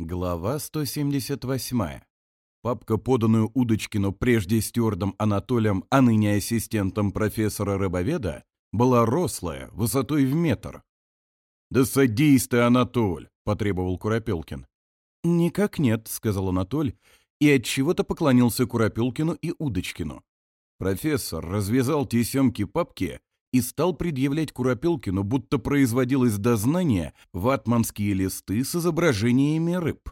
Глава 178. Папка, поданную Удочкину прежде стюардом Анатолием, а ныне ассистентом профессора Рыбоведа, была рослая, высотой в метр. «Да садись ты, Анатоль!» — потребовал Куропелкин. «Никак нет», — сказал Анатоль, и от чего то поклонился Куропелкину и Удочкину. Профессор развязал тесемки папки и стал предъявлять Куропелкину, будто производилось дознание, ватманские листы с изображениями рыб.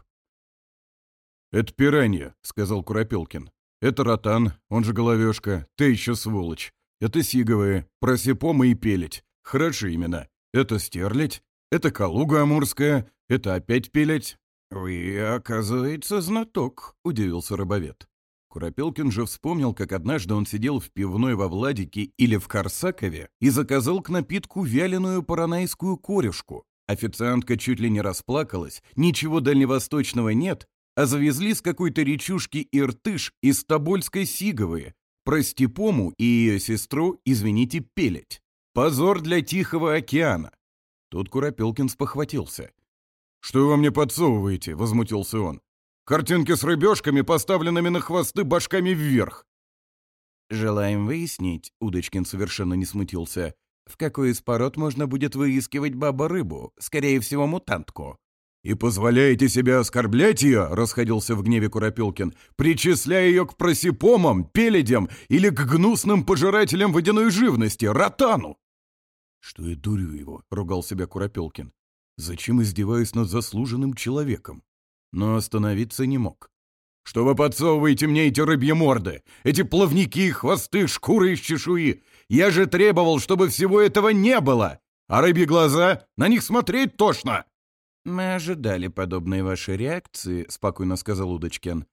«Это пиранья», — сказал Куропелкин. «Это ротан, он же головешка, ты еще сволочь. Это сиговые, просипома и пелеть. Хорошие имена. Это стерлить. это калуга амурская, это опять пелеть». «Вы, оказывается, знаток», — удивился рыбовед. Куропилкин же вспомнил, как однажды он сидел в пивной во Владике или в Корсакове и заказал к напитку вяленую паранайскую корешку. Официантка чуть ли не расплакалась, ничего дальневосточного нет, а завезли с какой-то речушки Иртыш из Тобольской Сиговые. Про Степому и ее сестру, извините, пелять. Позор для Тихого океана. Тут Куропилкин спохватился. «Что вы мне подсовываете?» — возмутился он. Картинки с рыбешками, поставленными на хвосты башками вверх. Желаем выяснить, Удочкин совершенно не смутился, в какой из пород можно будет выискивать баба-рыбу, скорее всего, мутантку. «И позволяете себе оскорблять ее?» — расходился в гневе Куропелкин, «причисляя ее к просипомам, пеледям или к гнусным пожирателям водяной живности, ротану!» «Что я дурю его?» — ругал себя Куропелкин. «Зачем издеваюсь над заслуженным человеком? но остановиться не мог. «Что вы подсовываете мне эти рыбьи морды, эти плавники, хвосты, шкуры из чешуи? Я же требовал, чтобы всего этого не было! А рыбьи глаза? На них смотреть тошно!» «Мы ожидали подобной вашей реакции», — спокойно сказал Удочкин.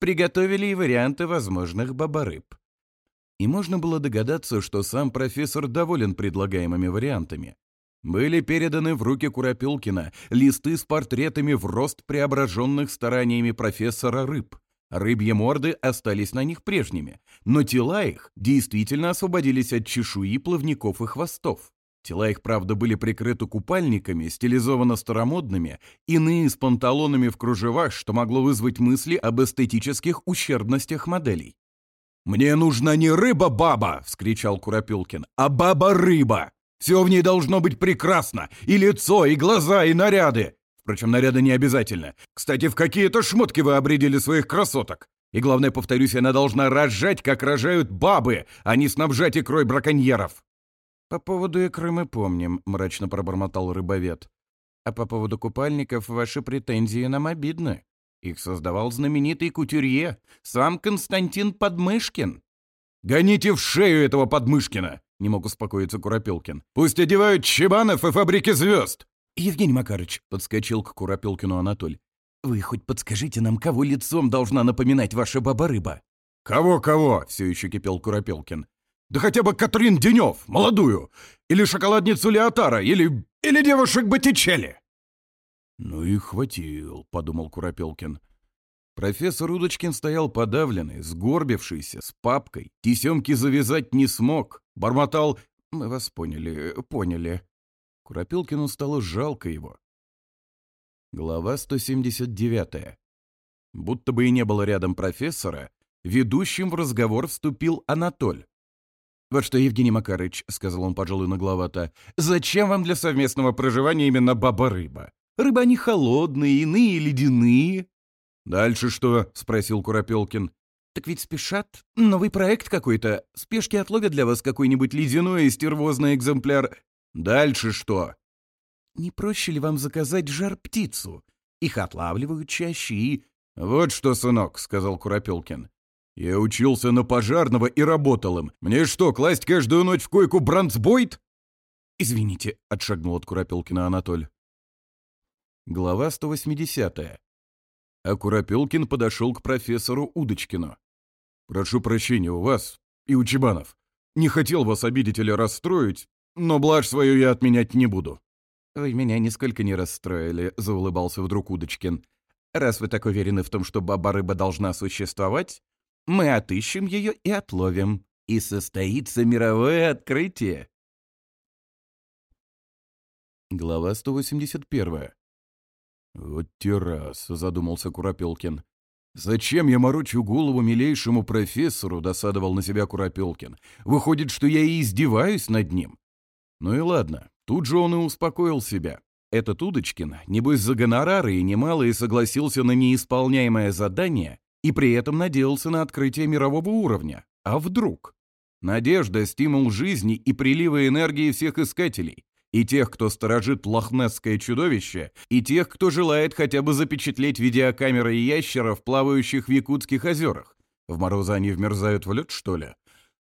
«Приготовили и варианты возможных бабарыб. И можно было догадаться, что сам профессор доволен предлагаемыми вариантами были переданы в руки Куропилкина листы с портретами в рост преображенных стараниями профессора рыб. Рыбьи морды остались на них прежними, но тела их действительно освободились от чешуи плавников и хвостов. Тела их, правда, были прикрыты купальниками, стилизованно старомодными, иные с панталонами в кружевах, что могло вызвать мысли об эстетических ущербностях моделей. «Мне нужна не рыба-баба!» — вскричал Куропилкин. «А баба-рыба! Все в ней должно быть прекрасно. И лицо, и глаза, и наряды. Впрочем, наряды не обязательно. Кстати, в какие-то шмотки вы обредили своих красоток. И главное, повторюсь, она должна рожать, как рожают бабы, а не снабжать икрой браконьеров. «По поводу икры мы помним», — мрачно пробормотал рыбовед. «А по поводу купальников ваши претензии нам обидны. Их создавал знаменитый кутюрье, сам Константин Подмышкин». «Гоните в шею этого Подмышкина!» не мог успокоиться Куропелкин. «Пусть Профессор Удочкин стоял подавленный, сгорбившийся, с папкой. Тесемки завязать не смог. Бормотал «Мы вас поняли, поняли». Куропилкину стало жалко его. Глава 179. Будто бы и не было рядом профессора, ведущим в разговор вступил Анатоль. «Вот что, Евгений Макарыч», — сказал он, пожалуй, нагловато, — «зачем вам для совместного проживания именно баба-рыба? Рыба не холодные, иные ледяные». «Дальше что?» — спросил Куропелкин. «Так ведь спешат. Новый проект какой-то. Спешки отловят для вас какой-нибудь ледяной и стервозный экземпляр. Дальше что?» «Не проще ли вам заказать жар-птицу? Их отлавливают чаще и...» «Вот что, сынок», — сказал Куропелкин. «Я учился на пожарного и работал им. Мне что, класть каждую ночь в койку бронзбойт?» «Извините», — отшагнул от Куропелкина Анатоль. Глава 180 а Акуропелкин подошел к профессору Удочкину. «Прошу прощения у вас и у Чебанов. Не хотел вас обидеть или расстроить, но блажь свою я отменять не буду». «Вы меня нисколько не расстроили», — заулыбался вдруг Удочкин. «Раз вы так уверены в том, что баба-рыба должна существовать, мы отыщем ее и отловим. И состоится мировое открытие». Глава 181. «Вот террас», — задумался Куропелкин. «Зачем я морочу голову милейшему профессору?» — досадовал на себя Куропелкин. «Выходит, что я и издеваюсь над ним». Ну и ладно, тут же он и успокоил себя. Этот Удочкин, небось, за гонорары и немалые согласился на неисполняемое задание и при этом надеялся на открытие мирового уровня. А вдруг? Надежда — стимул жизни и приливы энергии всех искателей и тех, кто сторожит лохнесское чудовище, и тех, кто желает хотя бы запечатлеть видеокамеры ящеров, плавающих в якутских озерах. В морозы они вмерзают в лед, что ли?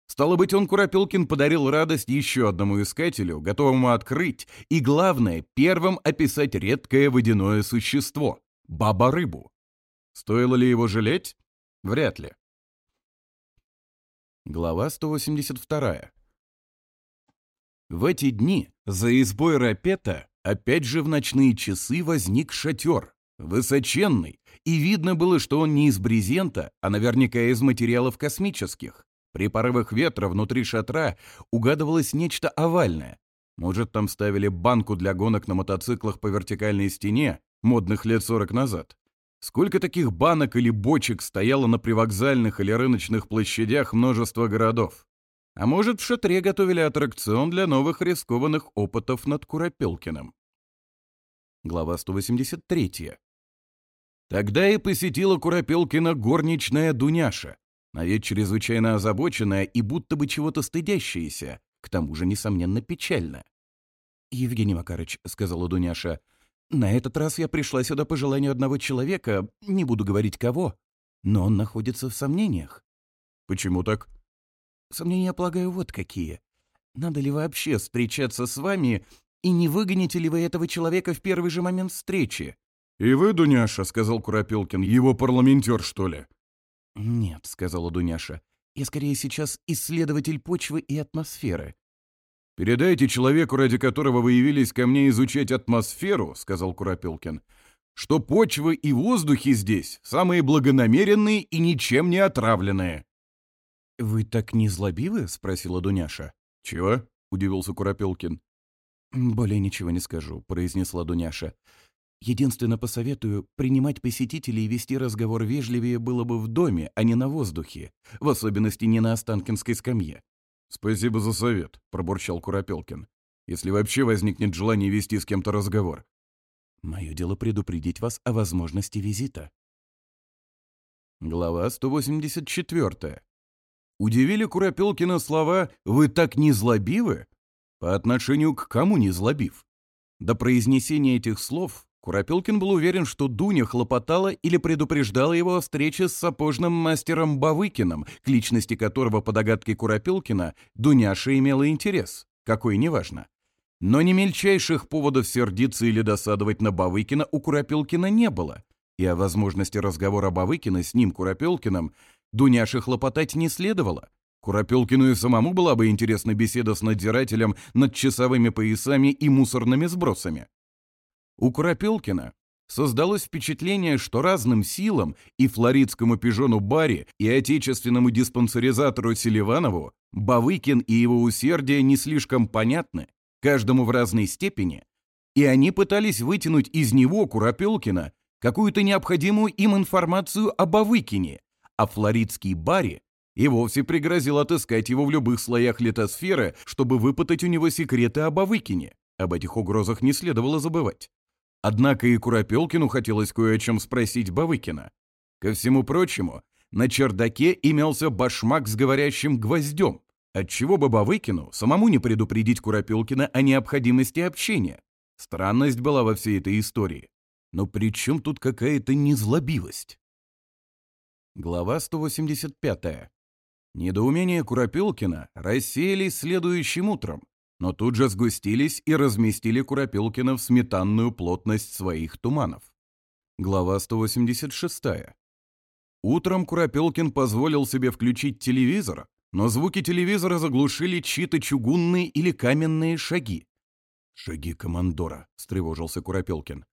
Стало быть, он Куропилкин подарил радость еще одному искателю, готовому открыть и, главное, первым описать редкое водяное существо — баба-рыбу. Стоило ли его жалеть? Вряд ли. Глава 182. В эти дни за избой Рапета опять же в ночные часы возник шатер, высоченный, и видно было, что он не из брезента, а наверняка из материалов космических. При порывах ветра внутри шатра угадывалось нечто овальное. Может, там ставили банку для гонок на мотоциклах по вертикальной стене, модных лет сорок назад. Сколько таких банок или бочек стояло на привокзальных или рыночных площадях множества городов? А может, в шатре готовили аттракцион для новых рискованных опытов над Куропелкиным. Глава 183. Тогда и посетила Куропелкина горничная Дуняша, на вид чрезвычайно озабоченная и будто бы чего-то стыдящаяся, к тому же, несомненно, печальная. «Евгений Макарыч», — сказала Дуняша, — «на этот раз я пришла сюда по желанию одного человека, не буду говорить кого, но он находится в сомнениях». «Почему так?» Сомнения, полагаю, вот какие. Надо ли вообще встречаться с вами, и не выгоните ли вы этого человека в первый же момент встречи?» «И вы, Дуняша», — сказал Куропилкин, — «его парламентер, что ли?» «Нет», — сказала Дуняша, — «я скорее сейчас исследователь почвы и атмосферы». «Передайте человеку, ради которого вы явились ко мне изучать атмосферу», — сказал Куропилкин, — «что почвы и воздухи здесь самые благонамеренные и ничем не отравленные». «Вы так не злобивы?» — спросила Дуняша. «Чего?» — удивился Куропелкин. «Более ничего не скажу», — произнесла Дуняша. «Единственно посоветую, принимать посетителей и вести разговор вежливее было бы в доме, а не на воздухе, в особенности не на Останкинской скамье». «Спасибо за совет», — пробурчал Куропелкин. «Если вообще возникнет желание вести с кем-то разговор». «Мое дело предупредить вас о возможности визита». Глава 184 удивили Куропилкина слова «Вы так незлобивы?» по отношению к кому незлобив. До произнесения этих слов Куропилкин был уверен, что Дуня хлопотала или предупреждала его о встрече с сапожным мастером Бавыкиным, к личности которого, по догадке Куропилкина, Дуняша имела интерес, какой неважно. Но ни мельчайших поводов сердиться или досадовать на Бавыкина у Куропилкина не было, и о возможности разговора Бавыкина с ним, Куропилкиным, Дуняши хлопотать не следовало. Куропелкину и самому была бы интересна беседа с надзирателем над часовыми поясами и мусорными сбросами. У Куропелкина создалось впечатление, что разным силам и флоридскому пижону Барри, и отечественному диспансеризатору Селиванову Бавыкин и его усердие не слишком понятны, каждому в разной степени, и они пытались вытянуть из него, Куропелкина, какую-то необходимую им информацию о Бавыкине, а флоридский Барри и вовсе пригрозил отыскать его в любых слоях литосферы, чтобы выпытать у него секреты об Авыкине. Об этих угрозах не следовало забывать. Однако и Куропелкину хотелось кое о чем спросить Бавыкина. Ко всему прочему, на чердаке имелся башмак с говорящим гвоздем, отчего бы Бавыкину самому не предупредить Куропелкина о необходимости общения. Странность была во всей этой истории. Но при чем тут какая-то незлобивость? Глава 185. Недоумение Куропелкина рассеялись следующим утром, но тут же сгустились и разместили Куропелкина в сметанную плотность своих туманов. Глава 186. Утром Куропелкин позволил себе включить телевизор, но звуки телевизора заглушили чьи-то чугунные или каменные шаги. «Шаги командора», — встревожился Куропелкин.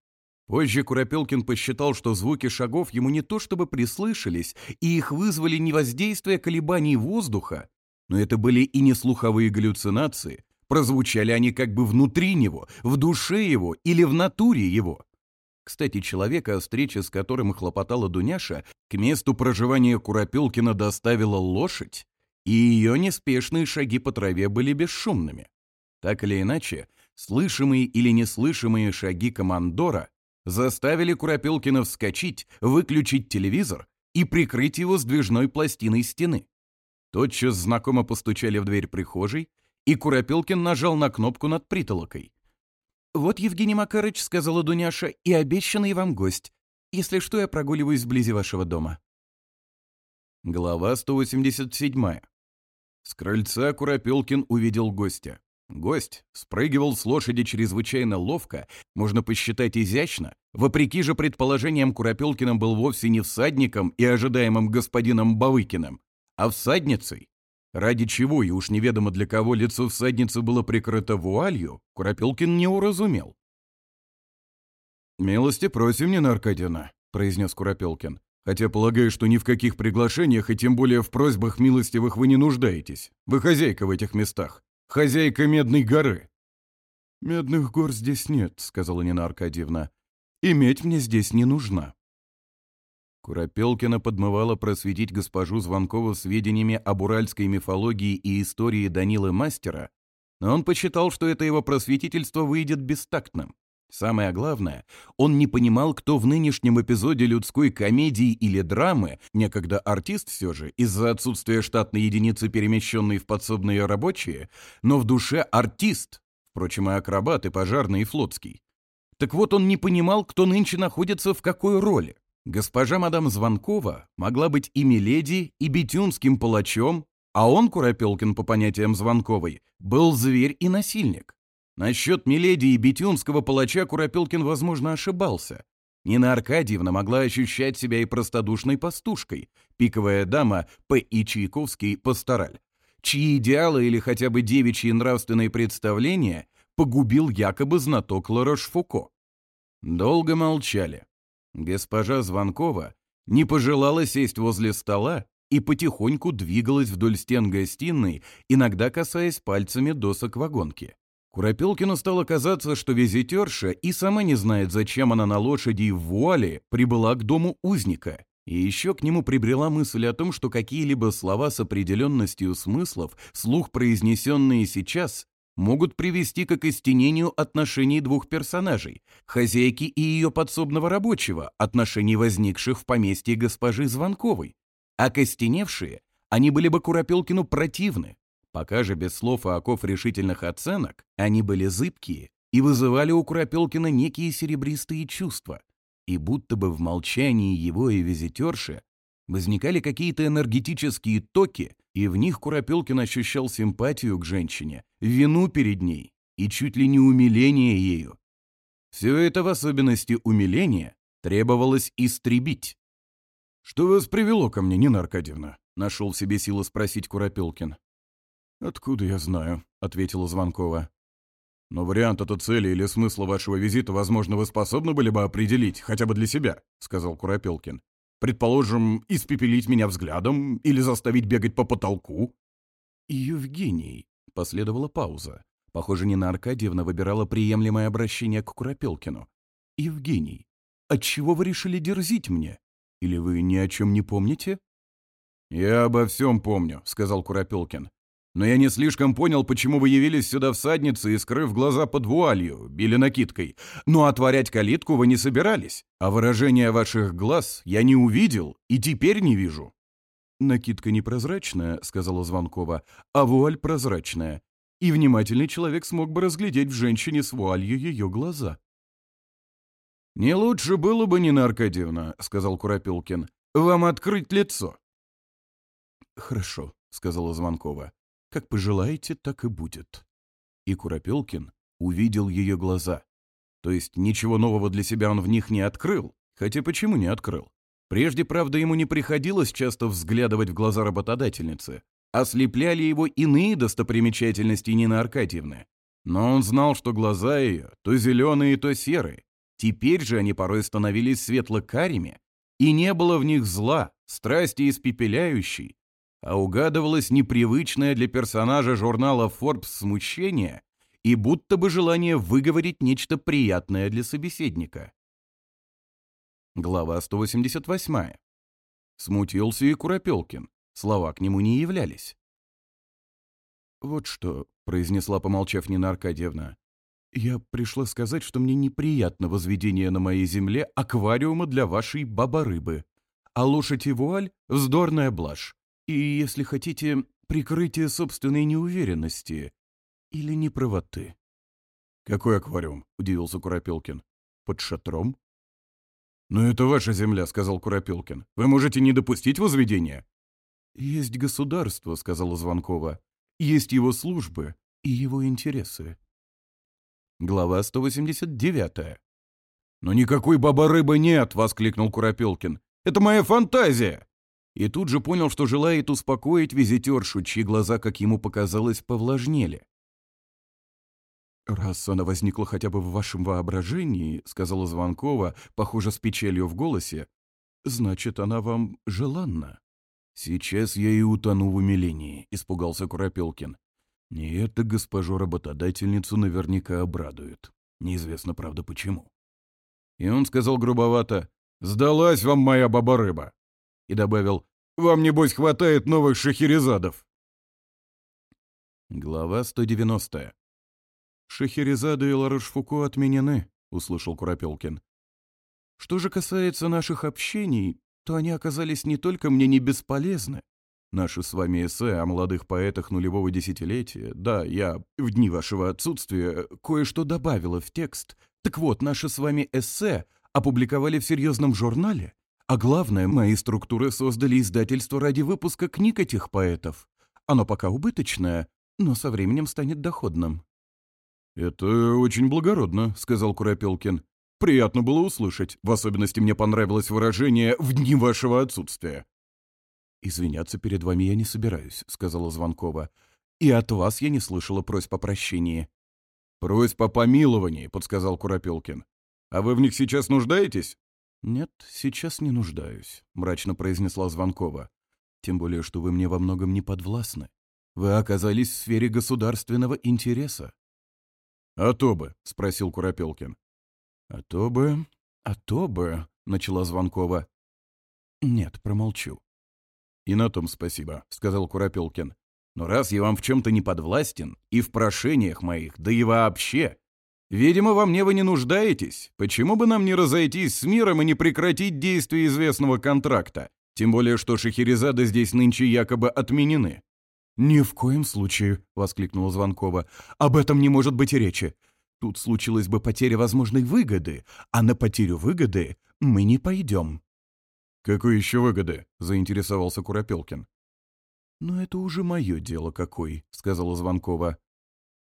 Позже Куропелкин посчитал, что звуки шагов ему не то чтобы прислышались, и их вызвали не воздействие колебаний воздуха, но это были и не слуховые галлюцинации, прозвучали они как бы внутри него, в душе его или в натуре его. Кстати, человека, встреча с которым хлопотала Дуняша, к месту проживания Куропелкина доставила лошадь, и ее неспешные шаги по траве были бесшумными. Так или иначе, слышимые или неслышимые шаги командора заставили Куропелкина вскочить, выключить телевизор и прикрыть его сдвижной пластиной стены. Тотчас знакомо постучали в дверь прихожей, и Куропелкин нажал на кнопку над притолокой. «Вот, Евгений Макарыч, — сказала Дуняша, — и обещанный вам гость. Если что, я прогуливаюсь вблизи вашего дома». Глава 187. С крыльца Куропелкин увидел гостя. Гость спрыгивал с лошади чрезвычайно ловко, можно посчитать изящно. Вопреки же предположениям, Куропелкиным был вовсе не всадником и ожидаемым господином Бавыкиным, а всадницей. Ради чего и уж неведомо для кого лицо всадницы было прикрыто вуалью, Куропелкин не уразумел. «Милости просим, Нина Аркадьевна», — произнес Куропелкин. «Хотя полагаю, что ни в каких приглашениях и тем более в просьбах милостивых вы не нуждаетесь. Вы хозяйка в этих местах. хозяйка Медной горы». «Медных гор здесь нет», — сказала Нина Аркадьевна. «Иметь мне здесь не нужна». Куропелкина подмывала просветить госпожу Звонкову сведениями об уральской мифологии и истории Данилы Мастера, но он посчитал, что это его просветительство выйдет бестактным. Самое главное, он не понимал, кто в нынешнем эпизоде людской комедии или драмы, некогда артист все же, из-за отсутствия штатной единицы, перемещенной в подсобные рабочие, но в душе артист, впрочем, и акробат, и пожарный, и флотский. Так вот, он не понимал, кто нынче находится в какой роли. Госпожа мадам Звонкова могла быть и Миледи, и бетюнским палачом, а он, Куропелкин по понятиям Звонковой, был зверь и насильник. Насчет Миледи и бетюнского палача Куропелкин, возможно, ошибался. Нина Аркадьевна могла ощущать себя и простодушной пастушкой, пиковая дама П.И. Чайковский «Пастораль», чьи идеалы или хотя бы девичьи нравственные представления погубил якобы знаток Ларошфуко. Долго молчали. Госпожа Звонкова не пожелала сесть возле стола и потихоньку двигалась вдоль стен гостиной, иногда касаясь пальцами досок вагонки. Курапелкину стало казаться, что визитерша и сама не знает, зачем она на лошади и в вуале прибыла к дому узника. И еще к нему прибрела мысль о том, что какие-либо слова с определенностью смыслов, слух произнесенные сейчас, могут привести к окостенению отношений двух персонажей – хозяйки и ее подсобного рабочего, отношений возникших в поместье госпожи Звонковой. А костеневшие, они были бы Курапелкину противны, Пока же без слов и оков решительных оценок они были зыбкие и вызывали у Куропелкина некие серебристые чувства, и будто бы в молчании его и визитерши возникали какие-то энергетические токи, и в них Куропелкин ощущал симпатию к женщине, вину перед ней и чуть ли не умиление ею. Все это в особенности умиления требовалось истребить. «Что вас привело ко мне, Нина Аркадьевна?» — нашел в себе силы спросить Куропелкин. «Откуда я знаю?» — ответила Звонкова. «Но вариант этой цели или смысла вашего визита, возможно, вы способны были бы определить, хотя бы для себя», — сказал Куропелкин. «Предположим, испепелить меня взглядом или заставить бегать по потолку?» «Евгений», — последовала пауза. Похоже, Нина Аркадьевна выбирала приемлемое обращение к Куропелкину. «Евгений, отчего вы решили дерзить мне? Или вы ни о чем не помните?» «Я обо всем помню», — сказал Куропелкин. Но я не слишком понял, почему вы явились сюда всадницы и, скрыв глаза под вуалью или накидкой. Но отворять калитку вы не собирались, а выражение ваших глаз я не увидел и теперь не вижу». «Накидка непрозрачная», — сказала Звонкова, — «а вуаль прозрачная. И внимательный человек смог бы разглядеть в женщине с вуалью ее глаза». «Не как пожелаете, так и будет. И Куропелкин увидел ее глаза. То есть ничего нового для себя он в них не открыл, хотя почему не открыл? Прежде, правда, ему не приходилось часто взглядывать в глаза работодательницы. Ослепляли его иные достопримечательности Нины Аркадьевны. Но он знал, что глаза ее то зеленые, то серые. Теперь же они порой становились светло-карими, и не было в них зла, страсти испепеляющей, а угадывалось непривычное для персонажа журнала Forbes смущение и будто бы желание выговорить нечто приятное для собеседника. Глава 188. Смутился и Куропелкин. Слова к нему не являлись. «Вот что», — произнесла, помолчав Нина Аркадьевна, — «я пришла сказать, что мне неприятно возведение на моей земле аквариума для вашей баба-рыбы, а лошадь и вуаль — вздорная блажь и, если хотите, прикрытие собственной неуверенности или неправоты. «Какой аквариум?» — удивился Куропилкин. «Под шатром?» «Но «Ну, это ваша земля», — сказал Куропилкин. «Вы можете не допустить возведения?» «Есть государство», — сказала Звонкова. «Есть его службы и его интересы». Глава 189. «Но никакой баба-рыбы нет!» — воскликнул Куропилкин. «Это моя фантазия!» И тут же понял, что желает успокоить визитершу, чьи глаза, как ему показалось, повлажнели. «Раз она возникла хотя бы в вашем воображении», — сказала Звонкова, похоже, с печалью в голосе, — «значит, она вам желанна». «Сейчас я и утону в умилении», — испугался Куропелкин. «Не это госпожу работодательницу наверняка обрадует. Неизвестно, правда, почему». И он сказал грубовато, «Сдалась вам моя баба-рыба» и добавил «Вам, небось, хватает новых шахерезадов». Глава 190. «Шахерезады и Ларошфуко отменены», — услышал Куропелкин. «Что же касается наших общений, то они оказались не только мне не бесполезны. Наши с вами эссе о молодых поэтах нулевого десятилетия, да, я в дни вашего отсутствия кое-что добавила в текст. Так вот, наши с вами эссе опубликовали в серьезном журнале, а главное, мои структуры создали издательство ради выпуска книг этих поэтов. Оно пока убыточное, но со временем станет доходным». «Это очень благородно», — сказал Куропелкин. «Приятно было услышать. В особенности мне понравилось выражение «в дни вашего отсутствия». «Извиняться перед вами я не собираюсь», — сказала Звонкова. «И от вас я не слышала просьб о прощении». «Просьб о помиловании», — подсказал Куропелкин. «А вы в них сейчас нуждаетесь?» «Нет, сейчас не нуждаюсь», — мрачно произнесла Звонкова. «Тем более, что вы мне во многом не подвластны. Вы оказались в сфере государственного интереса». «А то бы», — спросил Куропелкин. «А то бы, а то бы», — начала Звонкова. «Нет, промолчу». «И на том спасибо», — сказал Куропелкин. «Но раз я вам в чем-то не подвластен, и в прошениях моих, да и вообще, Видимо, во мне вы не нуждаетесь. Почему бы нам не разойтись с миром и не прекратить действие известного контракта? Тем более, что Шахерезады здесь нынче якобы отменены». «Ни в коем случае», — воскликнула Звонкова. «Об этом не может быть и речи. Тут случилась бы потеря возможной выгоды, а на потерю выгоды мы не пойдем». «Какой еще выгоды?» — заинтересовался Куропелкин. «Но «Ну, это уже мое дело какой», — сказала Звонкова.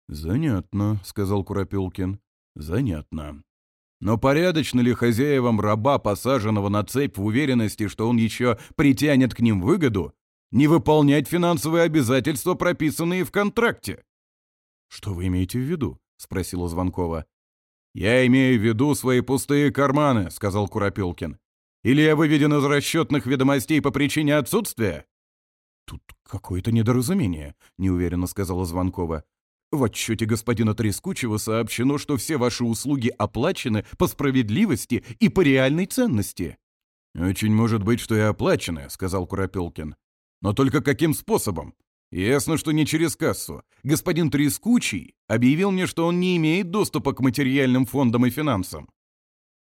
«Занятно», — сказал Куропелкин. «Занятно. Но порядочно ли хозяевам раба, посаженного на цепь в уверенности, что он еще притянет к ним выгоду, не выполнять финансовые обязательства, прописанные в контракте. «Что вы имеете в виду?» — спросила Звонкова. «Я имею в виду свои пустые карманы», — сказал Куропелкин. «Или я выведен из расчетных ведомостей В отчете господина Трескучего сообщено, что все ваши услуги оплачены по справедливости и по реальной ценности». «Очень может быть, что и оплачены», — сказал Куропелкин. «Но только каким способом? Ясно, что не через кассу. Господин Трескучий объявил мне, что он не имеет доступа к материальным фондам и финансам».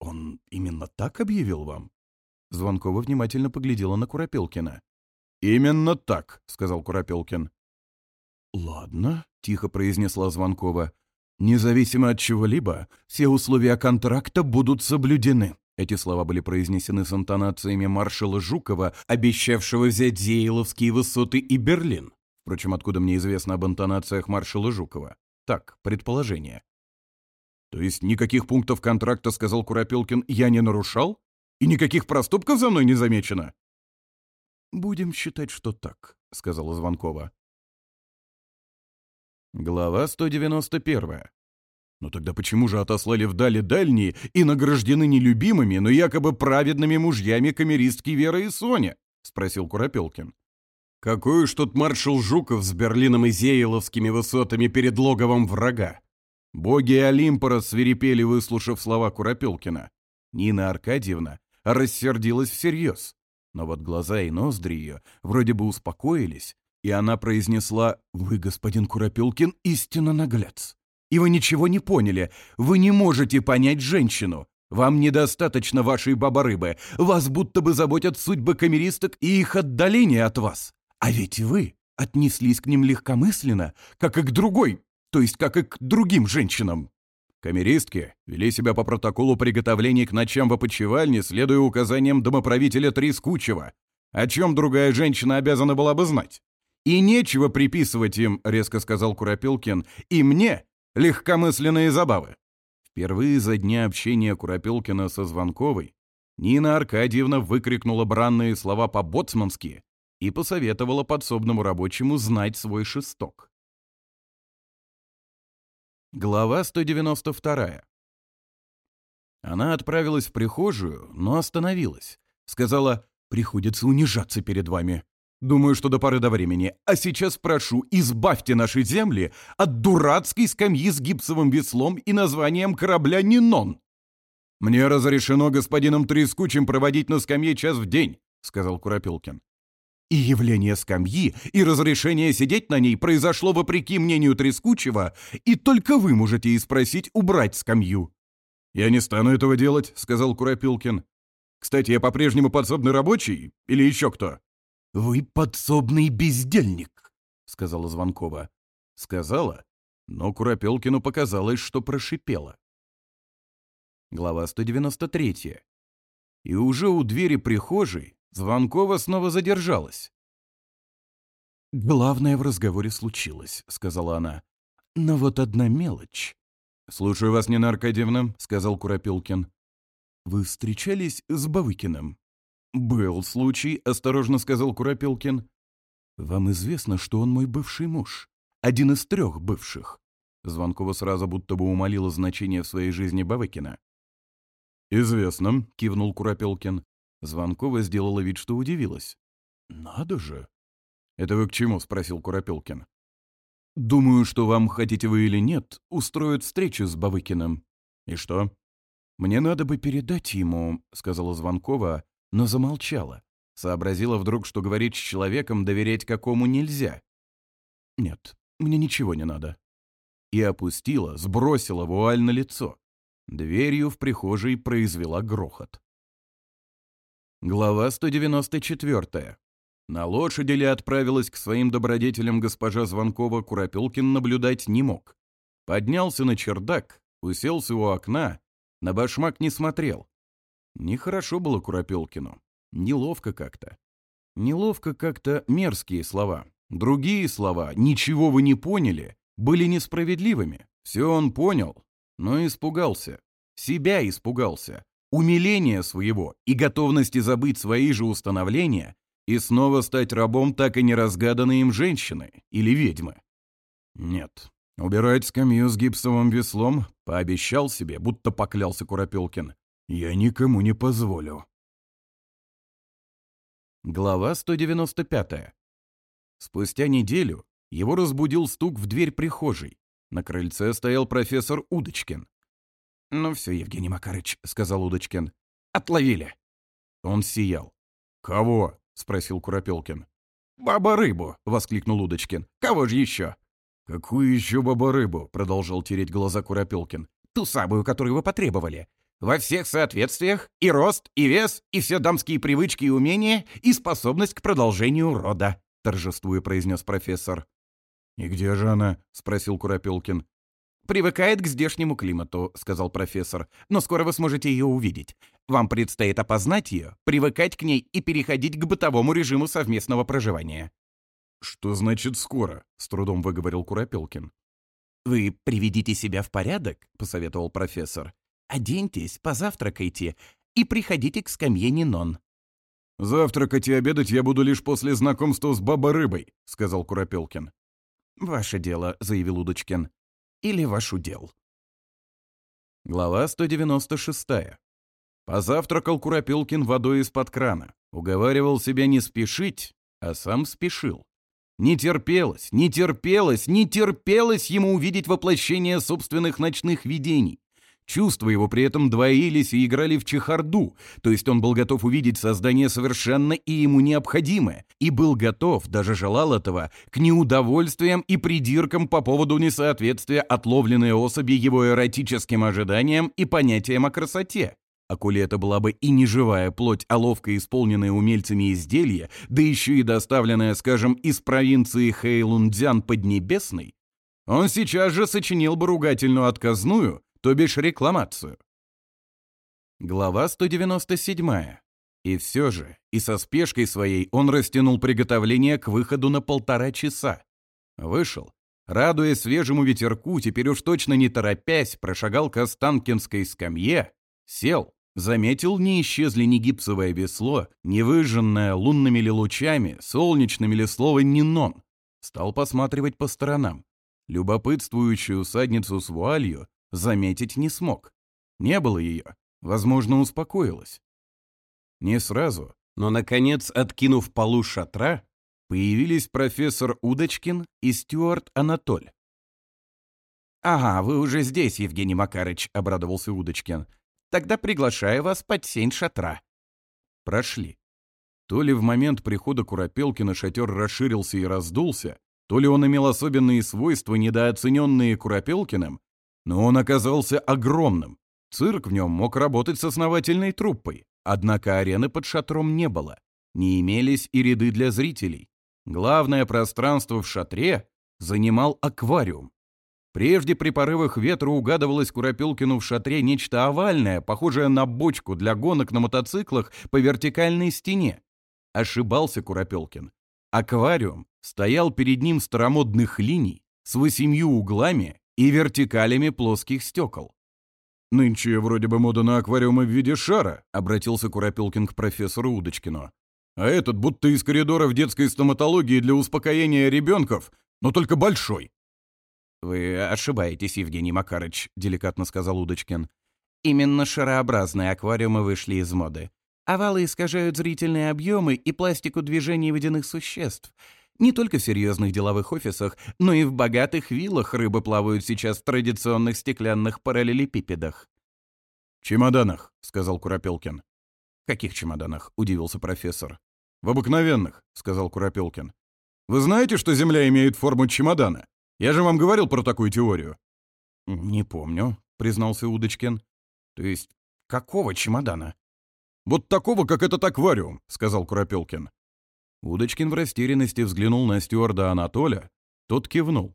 «Он именно так объявил вам?» Звонкова внимательно поглядела на Куропелкина. «Именно так», — сказал Куропелкин. «Ладно», — тихо произнесла Звонкова. «Независимо от чего-либо, все условия контракта будут соблюдены». Эти слова были произнесены с интонациями маршала Жукова, обещавшего взять Зейловские высоты и Берлин. Впрочем, откуда мне известно об интонациях маршала Жукова? Так, предположение. «То есть никаких пунктов контракта, — сказал Куропелкин, — я не нарушал? И никаких проступков за мной не замечено?» «Будем считать, что так», — сказала Звонкова. Глава 191. Но «Ну тогда почему же отослали вдали дальние и награждены нелюбимыми, но якобы праведными мужьями камеристки Вера и Соня? Спросил Куропелкин. Какой уж тут маршал Жуков с Берлином и Зееловскими высотами перед логовом врага. Боги Олимпора свирепели, выслушав слова Куропелкина. Нина Аркадьевна рассердилась всерьез. Но вот глаза и ноздри ее вроде бы успокоились, и она произнесла «Вы, господин Куропилкин, истинно наглец. И вы ничего не поняли. Вы не можете понять женщину. Вам недостаточно вашей бабарыбы. Вас будто бы заботят судьбы камеристок и их отдаление от вас. А ведь вы отнеслись к ним легкомысленно, как и к другой, то есть как и к другим женщинам». Камеристки вели себя по протоколу приготовления к ночам в опочивальне, следуя указаниям домоправителя Трискучева, о чем другая женщина обязана была бы знать. «И нечего приписывать им», — резко сказал Куропилкин, — «и мне легкомысленные забавы». Впервые за дня общения Куропилкина со Звонковой Нина Аркадьевна выкрикнула бранные слова по-боцмански и посоветовала подсобному рабочему знать свой шесток. Глава 192. Она отправилась в прихожую, но остановилась. Сказала, «Приходится унижаться перед вами». Думаю, что до поры до времени. А сейчас прошу, избавьте наши земли от дурацкой скамьи с гипсовым веслом и названием корабля «Нинон». «Мне разрешено господином Трескучим проводить на скамье час в день», — сказал Куропилкин. И явление скамьи, и разрешение сидеть на ней произошло вопреки мнению Трескучего, и только вы можете и спросить убрать скамью. «Я не стану этого делать», — сказал Куропилкин. «Кстати, я по-прежнему подсобный рабочий или еще кто?» «Вы подсобный бездельник!» — сказала Звонкова. Сказала, но Куропелкину показалось, что прошипела. Глава 193. И уже у двери прихожей Звонкова снова задержалась. «Главное в разговоре случилось», — сказала она. «Но вот одна мелочь». «Слушаю вас, Нина Аркадьевна», — сказал Куропелкин. «Вы встречались с Бавыкиным?» «Был случай», — осторожно сказал Куропилкин. «Вам известно, что он мой бывший муж. Один из трех бывших». Звонкова сразу будто бы умолила значение в своей жизни Бавыкина. «Известно», — кивнул Куропилкин. Звонкова сделала вид, что удивилась. «Надо же!» «Это вы к чему?» — спросил Куропелкин. «Думаю, что вам, хотите вы или нет, устроят встречу с Бавыкиным». «И что?» но замолчала. Сообразила вдруг, что говорить с человеком доверять какому нельзя. «Нет, мне ничего не надо». И опустила, сбросила вуаль на лицо. Дверью в прихожей произвела грохот. Глава 194. На лошади ли отправилась к своим добродетелям госпожа Звонкова, Куропилкин наблюдать не мог. Поднялся на чердак, уселся у окна, на башмак не смотрел. Нехорошо было Куропелкину. Неловко как-то. Неловко как-то мерзкие слова. Другие слова «ничего вы не поняли» были несправедливыми. Все он понял, но испугался. Себя испугался. Умиления своего и готовности забыть свои же установления и снова стать рабом так и неразгаданной им женщины или ведьмы. Нет, убирать скамью с гипсовым веслом пообещал себе, будто поклялся Куропелкин. Я никому не позволю. Глава 195. Спустя неделю его разбудил стук в дверь прихожей. На крыльце стоял профессор Удочкин. «Ну все, Евгений Макарыч», — сказал Удочкин. «Отловили». Он сиял. «Кого?» — спросил Куропелкин. «Баба-рыбу!» — воскликнул Удочкин. «Кого же еще?» «Какую еще баба-рыбу?» — продолжал тереть глаза Куропелкин. «Ту самую, которую вы потребовали во всех соответствиях, и рост, и вес, и все дамские привычки и умения, и способность к продолжению рода», — торжествуя произнес профессор. «И где же она?» — спросил Куропелкин. «Привыкает к здешнему климату», — сказал профессор. «Но скоро вы сможете ее увидеть. Вам предстоит опознать ее, привыкать к ней и переходить к бытовому режиму совместного проживания». «Что значит скоро?» — с трудом выговорил Куропелкин. «Вы приведите себя в порядок», — посоветовал профессор. Оденьтесь, позавтракайте и приходите к скамье Нинон». «Завтракать и обедать я буду лишь после знакомства с баба-рыбой», — сказал Куропелкин. «Ваше дело», — заявил Удочкин. «Или ваш удел». Глава 196. Позавтракал Куропелкин водой из-под крана. Уговаривал себя не спешить, а сам спешил. Не терпелось, не терпелось, не терпелось ему увидеть воплощение собственных ночных видений. Чувства его при этом двоились и играли в чехарду, то есть он был готов увидеть создание совершенно и ему необходимое, и был готов, даже желал этого, к неудовольствиям и придиркам по поводу несоответствия отловленной особи его эротическим ожиданиям и понятиям о красоте. А коли это была бы и не живая плоть, а ловко исполненное умельцами изделие, да еще и доставленное, скажем, из провинции Хейлундзян Поднебесной, он сейчас же сочинил бы ругательную отказную то бишь рекламацию. Глава 197. И все же, и со спешкой своей он растянул приготовление к выходу на полтора часа. Вышел, радуясь свежему ветерку, теперь уж точно не торопясь, прошагал к Останкинской скамье, сел, заметил, не исчезли ни гипсовое весло, ни выжженное лунными ли лучами, солнечными ли слово «нинон». Стал посматривать по сторонам. Любопытствующую усадницу с вуалью заметить не смог. Не было ее. Возможно, успокоилась. Не сразу, но, наконец, откинув полу шатра, появились профессор Удочкин и Стюарт Анатоль. «Ага, вы уже здесь, Евгений Макарыч», — обрадовался Удочкин. «Тогда приглашаю вас под сень шатра». Прошли. То ли в момент прихода Куропелкина шатер расширился и раздулся, то ли он имел особенные свойства, недооцененные Куропелкиным, но он оказался огромным. Цирк в нем мог работать с основательной труппой, однако арены под шатром не было. Не имелись и ряды для зрителей. Главное пространство в шатре занимал аквариум. Прежде при порывах ветра угадывалось Куропилкину в шатре нечто овальное, похожее на бочку для гонок на мотоциклах по вертикальной стене. Ошибался Куропилкин. Аквариум стоял перед ним старомодных линий с восемью углами и вертикалями плоских стекол. «Нынче вроде бы мода на аквариумы в виде шара», — обратился Куропилкин к профессору Удочкину. «А этот будто из коридоров детской стоматологии для успокоения ребенков, но только большой». «Вы ошибаетесь, Евгений Макарыч», — деликатно сказал Удочкин. «Именно шарообразные аквариумы вышли из моды. Овалы искажают зрительные объемы и пластику движений водяных существ. Не только в серьезных деловых офисах, но и в богатых виллах рыбы плавают сейчас в традиционных стеклянных параллелепипедах. «Чемоданах», — сказал Куропелкин. «Каких чемоданах?» — удивился профессор. «В обыкновенных», — сказал Куропелкин. «Вы знаете, что Земля имеет форму чемодана? Я же вам говорил про такую теорию». «Не помню», — признался Удочкин. «То есть какого чемодана?» «Вот такого, как этот аквариум», — сказал Куропелкин. Удочкин в растерянности взглянул на стюарда Анатоля. Тот кивнул.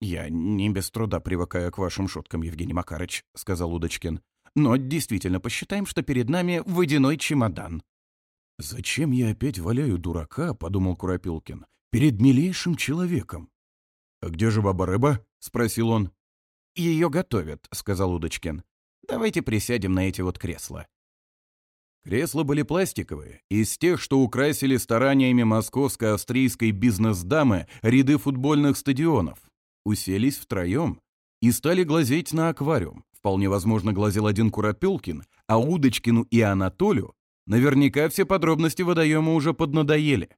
«Я не без труда привыкаю к вашим шуткам, Евгений Макарыч», — сказал Удочкин. «Но действительно посчитаем, что перед нами водяной чемодан». «Зачем я опять валяю дурака?» — подумал Куропилкин. «Перед милейшим человеком». «А где же баба-рыба?» — спросил он. «Ее готовят», — сказал Удочкин. «Давайте присядем на эти вот кресла». Кресла были пластиковые, из тех, что украсили стараниями московско-австрийской бизнес-дамы ряды футбольных стадионов. Уселись втроем и стали глазеть на аквариум. Вполне возможно, глазел один Куропелкин, а Удочкину и Анатолию наверняка все подробности водоема уже поднадоели.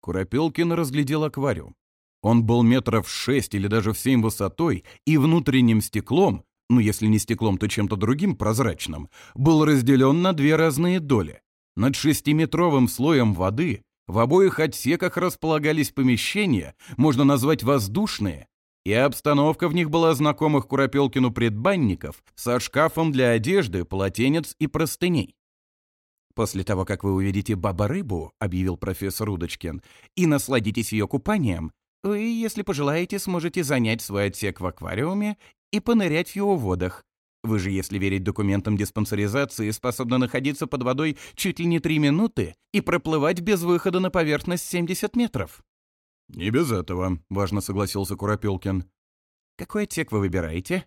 Куропелкин разглядел аквариум. Он был метров шесть или даже в семь высотой, и внутренним стеклом ну если не стеклом, то чем-то другим прозрачным, был разделен на две разные доли. Над шестиметровым слоем воды в обоих отсеках располагались помещения, можно назвать воздушные, и обстановка в них была знакомых Куропелкину предбанников со шкафом для одежды, полотенец и простыней. «После того, как вы увидите баба-рыбу», — объявил профессор Удочкин, «и насладитесь ее купанием, вы, если пожелаете, сможете занять свой отсек в аквариуме и понырять в его водах. Вы же, если верить документам диспансеризации, способны находиться под водой чуть ли не три минуты и проплывать без выхода на поверхность 70 метров. «Не без этого», — важно согласился Куропелкин. «Какой отсек вы выбираете?»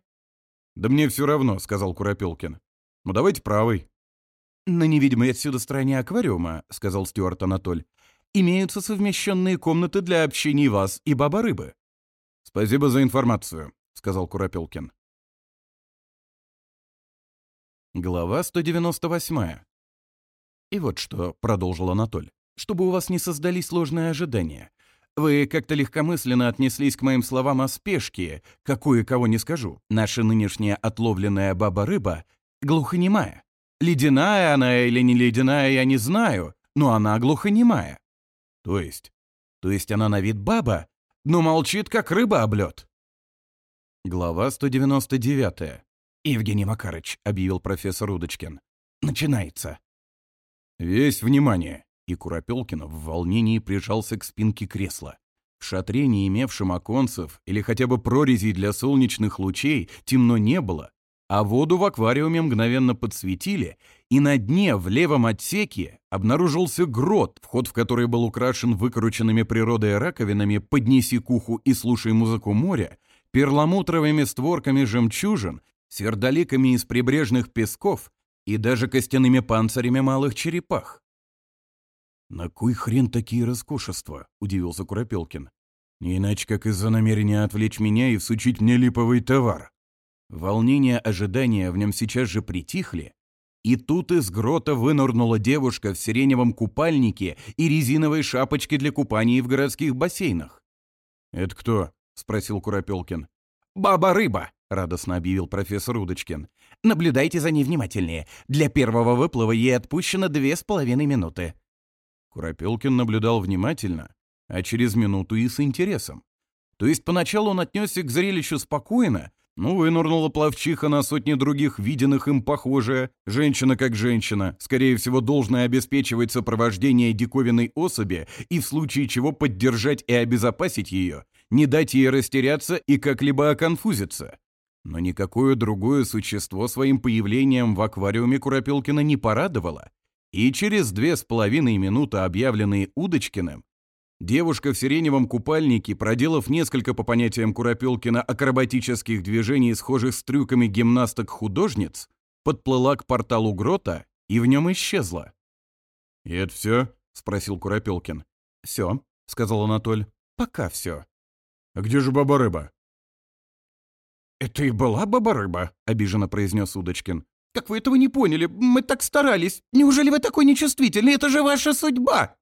«Да мне все равно», — сказал Куропелкин. «Ну давайте правый». «На невидимой отсюда стороне аквариума», — сказал Стюарт Анатоль, «имеются совмещенные комнаты для общения вас и баба-рыбы». «Спасибо за информацию», — сказал Куропелкин. Глава 198. «И вот что», — продолжил Анатоль, — «чтобы у вас не создались сложные ожидания. Вы как-то легкомысленно отнеслись к моим словам о спешке, какую кого не скажу. Наша нынешняя отловленная баба-рыба глухонемая. Ледяная она или не ледяная, я не знаю, но она глухонемая. То есть? То есть она на вид баба, но молчит, как рыба облет. Глава 199. «Евгений Макарыч», — объявил профессор Удочкин. «Начинается». «Весь внимание!» И Куропелкин в волнении прижался к спинке кресла. В шатре, не имевшем оконцев или хотя бы прорезей для солнечных лучей, темно не было, а воду в аквариуме мгновенно подсветили, и на дне, в левом отсеке, обнаружился грот, вход в который был украшен выкрученными природой раковинами «Поднеси к уху и слушай музыку моря», перламутровыми створками жемчужин, сердоликами из прибрежных песков и даже костяными панцирями малых черепах. «На кой хрен такие роскошества?» — удивился Куропелкин. «Не иначе, как из-за намерения отвлечь меня и всучить мне липовый товар». Волнение ожидания в нем сейчас же притихли, и тут из грота вынырнула девушка в сиреневом купальнике и резиновой шапочке для купания в городских бассейнах. «Это кто?» спросил Куропелкин. «Баба рыба!» — радостно объявил профессор Удочкин. «Наблюдайте за ней внимательнее. Для первого выплыва ей отпущено две с половиной минуты». Куропелкин наблюдал внимательно, а через минуту и с интересом. То есть поначалу он отнесся к зрелищу спокойно, но ну, вынурнула плавчиха на сотни других виденных им похожая, женщина как женщина, скорее всего, должна обеспечивать сопровождение диковинной особи и в случае чего поддержать и обезопасить ее, не дать ей растеряться и как-либо оконфузиться. Но никакое другое существо своим появлением в аквариуме Куропелкина не порадовало, и через две с половиной минуты, объявленные Удочкиным, девушка в сиреневом купальнике, проделав несколько по понятиям Куропелкина акробатических движений, схожих с трюками гимнасток-художниц, подплыла к порталу грота и в нем исчезла. «И это все?» — спросил Куропелкин. «Все», — сказал Анатоль. «Пока все». А где же баба-рыба?» «Это и была баба-рыба», — обиженно произнес Удочкин. «Как вы этого не поняли? Мы так старались. Неужели вы такой нечувствительный? Это же ваша судьба!»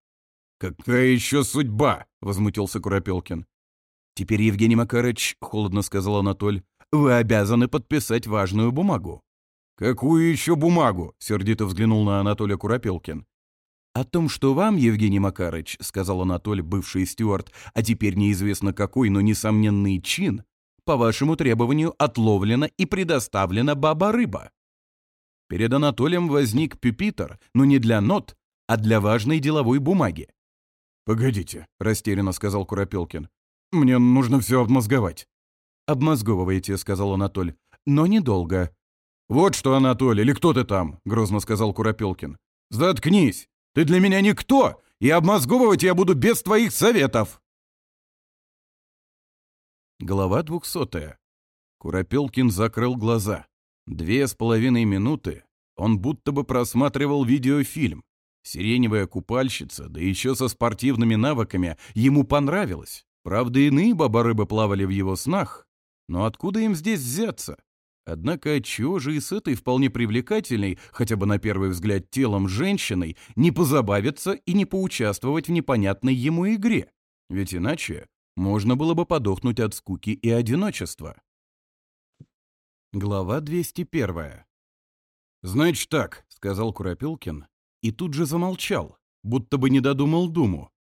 «Какая еще судьба?» — возмутился Куропелкин. «Теперь, Евгений Макарыч», — холодно сказал Анатоль, — «вы обязаны подписать важную бумагу». «Какую еще бумагу?» — сердито взглянул на Анатолия Куропелкин. «О том, что вам, Евгений Макарыч, — сказал Анатоль, бывший стюарт, а теперь неизвестно какой, но несомненный чин, по вашему требованию отловлена и предоставлена баба-рыба». Перед Анатолием возник пюпитер, но не для нот, а для важной деловой бумаги. «Погодите», — растерянно сказал Куропелкин. «Мне нужно все обмозговать». «Обмозговывайте», — сказал Анатоль, — «но недолго». «Вот что, Анатолий, или кто ты там?» — грозно сказал Куропелкин. «Заткнись!» Ты для меня никто, и обмозговывать я буду без твоих советов!» Глава двухсотая. Куропелкин закрыл глаза. Две с половиной минуты он будто бы просматривал видеофильм. Сиреневая купальщица, да еще со спортивными навыками, ему понравилось. Правда, иные баба-рыбы плавали в его снах. Но откуда им здесь взяться? Однако отчего же и с этой вполне привлекательной, хотя бы на первый взгляд телом женщиной, не позабавиться и не поучаствовать в непонятной ему игре? Ведь иначе можно было бы подохнуть от скуки и одиночества. Глава 201. «Значит так», — сказал Куропилкин, и тут же замолчал, будто бы не додумал думу.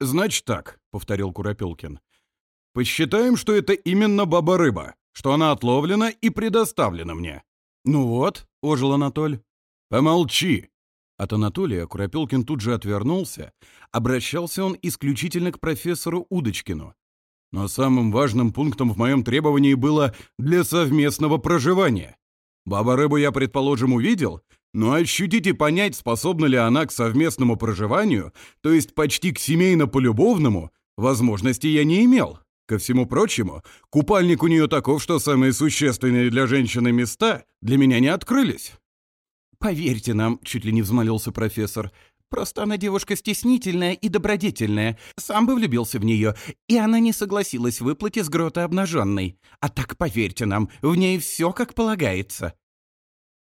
«Значит так», — повторил Куропилкин, — «посчитаем, что это именно баба-рыба что она отловлена и предоставлена мне». «Ну вот», — ожил Анатоль. «Помолчи!» От Анатолия Куропелкин тут же отвернулся. Обращался он исключительно к профессору Удочкину. Но самым важным пунктом в моем требовании было «для совместного проживания». Баба-рыбу я, предположим, увидел, но ощутить и понять, способна ли она к совместному проживанию, то есть почти к семейно-полюбовному, возможности я не имел. Ко всему прочему, купальник у нее таков, что самые существенные для женщины места для меня не открылись». «Поверьте нам», — чуть ли не взмолился профессор, Просто она девушка стеснительная и добродетельная. Сам бы влюбился в нее, и она не согласилась в выплате с грота обнаженной. А так, поверьте нам, в ней все как полагается».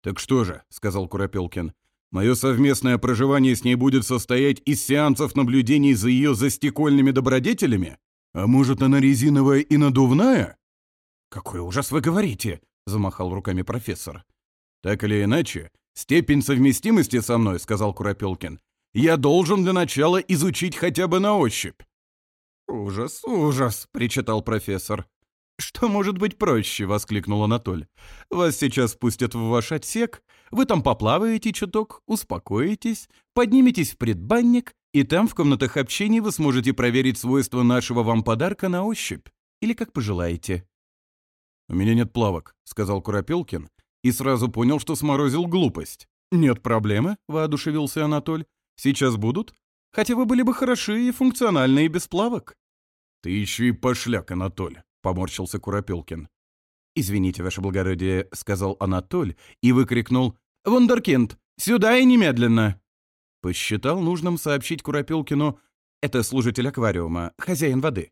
«Так что же», — сказал Куропелкин, — «мое совместное проживание с ней будет состоять из сеансов наблюдений за ее застекольными добродетелями?» А «Может, она резиновая и надувная?» «Какой ужас вы говорите!» — замахал руками профессор. «Так или иначе, степень совместимости со мной, — сказал Куропелкин, — я должен для начала изучить хотя бы на ощупь». «Ужас, ужас!» — причитал профессор. «Что может быть проще?» — воскликнул Анатоль. «Вас сейчас пустят в ваш отсек, вы там поплаваете чуток, успокоитесь, подниметесь в предбанник, и там, в комнатах общения, вы сможете проверить свойства нашего вам подарка на ощупь. Или как пожелаете». «У меня нет плавок», — сказал Куропелкин, и сразу понял, что сморозил глупость. «Нет проблемы», — воодушевился Анатоль. «Сейчас будут. Хотя вы были бы хороши и функциональны, и без плавок». «Ты еще и пошляк, Анатоль», — поморщился Куропелкин. «Извините, ваше благородие», — сказал Анатоль и выкрикнул. «Вундеркинд, сюда и немедленно!» Посчитал нужным сообщить Куропилкину «Это служитель аквариума, хозяин воды».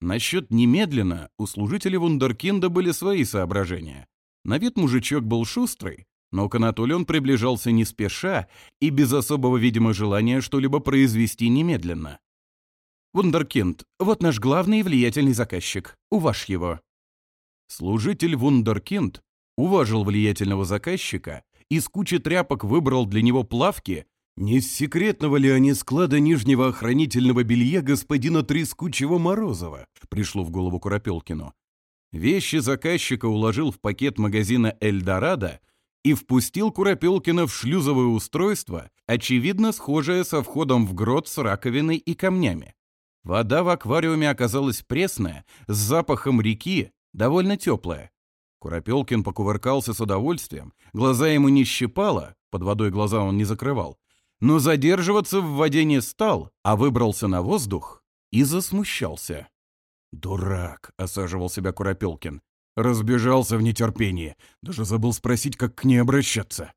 Насчет «немедленно» у служителей вундеркинда были свои соображения. На вид мужичок был шустрый, но к Анатолию он приближался не спеша и без особого, видимо, желания что-либо произвести немедленно. «Вундеркинд, вот наш главный и влиятельный заказчик. Уваж его». Служитель Вундеркинд уважил влиятельного заказчика, и из кучи тряпок выбрал для него плавки не с секретного ли они склада нижнего охранительного белья господина Трескучего Морозова? Пришло в голову Куропелкину. Вещи заказчика уложил в пакет магазина «Эльдорадо» и впустил Куропелкина в шлюзовое устройство, очевидно схожее со входом в грот с раковиной и камнями. Вода в аквариуме оказалась пресная, с запахом реки, довольно теплая. Куропелкин покувыркался с удовольствием, глаза ему не щипало, под водой глаза он не закрывал, но задерживаться в воде не стал, а выбрался на воздух и засмущался. «Дурак!» — осаживал себя Куропелкин. Разбежался в нетерпении, даже забыл спросить, как к ней обращаться.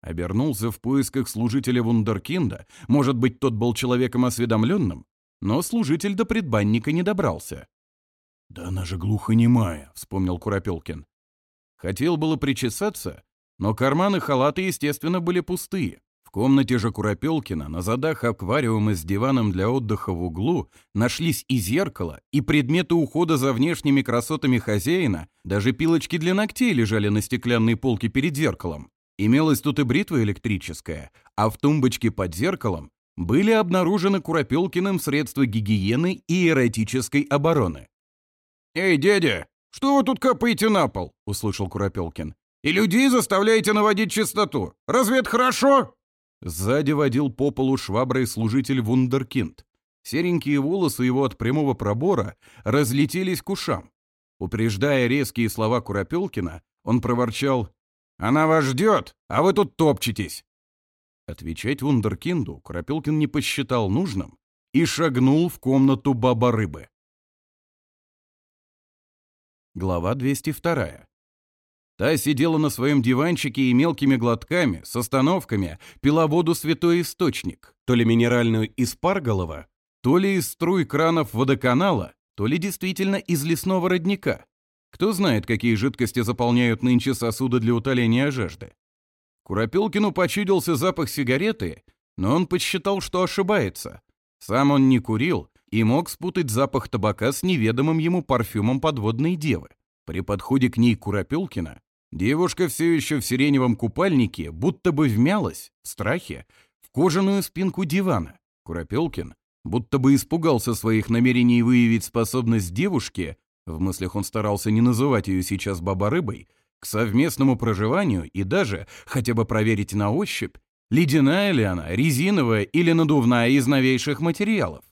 Обернулся в поисках служителя вундеркинда, может быть, тот был человеком осведомленным, но служитель до предбанника не добрался. «Да она же глухонемая», — вспомнил Куропелкин. Хотел было причесаться, но карманы халата, естественно, были пустые, комнате же Куропелкина на задах аквариумы с диваном для отдыха в углу нашлись и зеркало, и предметы ухода за внешними красотами хозяина, даже пилочки для ногтей лежали на стеклянной полке перед зеркалом. Имелась тут и бритва электрическая, а в тумбочке под зеркалом были обнаружены Куропелкиным средства гигиены и эротической обороны. «Эй, дядя, что вы тут копаете на пол?» — услышал Куропелкин. «И людей заставляете наводить чистоту. Разве это хорошо?» Сзади водил по полу шваброй служитель Вундеркинд. Серенькие волосы его от прямого пробора разлетелись к ушам. Упреждая резкие слова Куропелкина, он проворчал «Она вас ждет, а вы тут топчетесь!» Отвечать Вундеркинду Куропелкин не посчитал нужным и шагнул в комнату баба-рыбы. Глава 202. Та сидела на своем диванчике и мелкими глотками, с остановками, пила воду «Святой источник», то ли минеральную из Парголова, то ли из струй кранов водоканала, то ли действительно из лесного родника. Кто знает, какие жидкости заполняют нынче сосуды для утоления жажды. Куропилкину почудился запах сигареты, но он подсчитал, что ошибается. Сам он не курил и мог спутать запах табака с неведомым ему парфюмом подводной девы. При подходе к ней Куропелкина девушка все еще в сиреневом купальнике будто бы вмялась, в страхе, в кожаную спинку дивана. Куропелкин будто бы испугался своих намерений выявить способность девушки, в мыслях он старался не называть ее сейчас баба-рыбой, к совместному проживанию и даже хотя бы проверить на ощупь, ледяная ли она, резиновая или надувная из новейших материалов.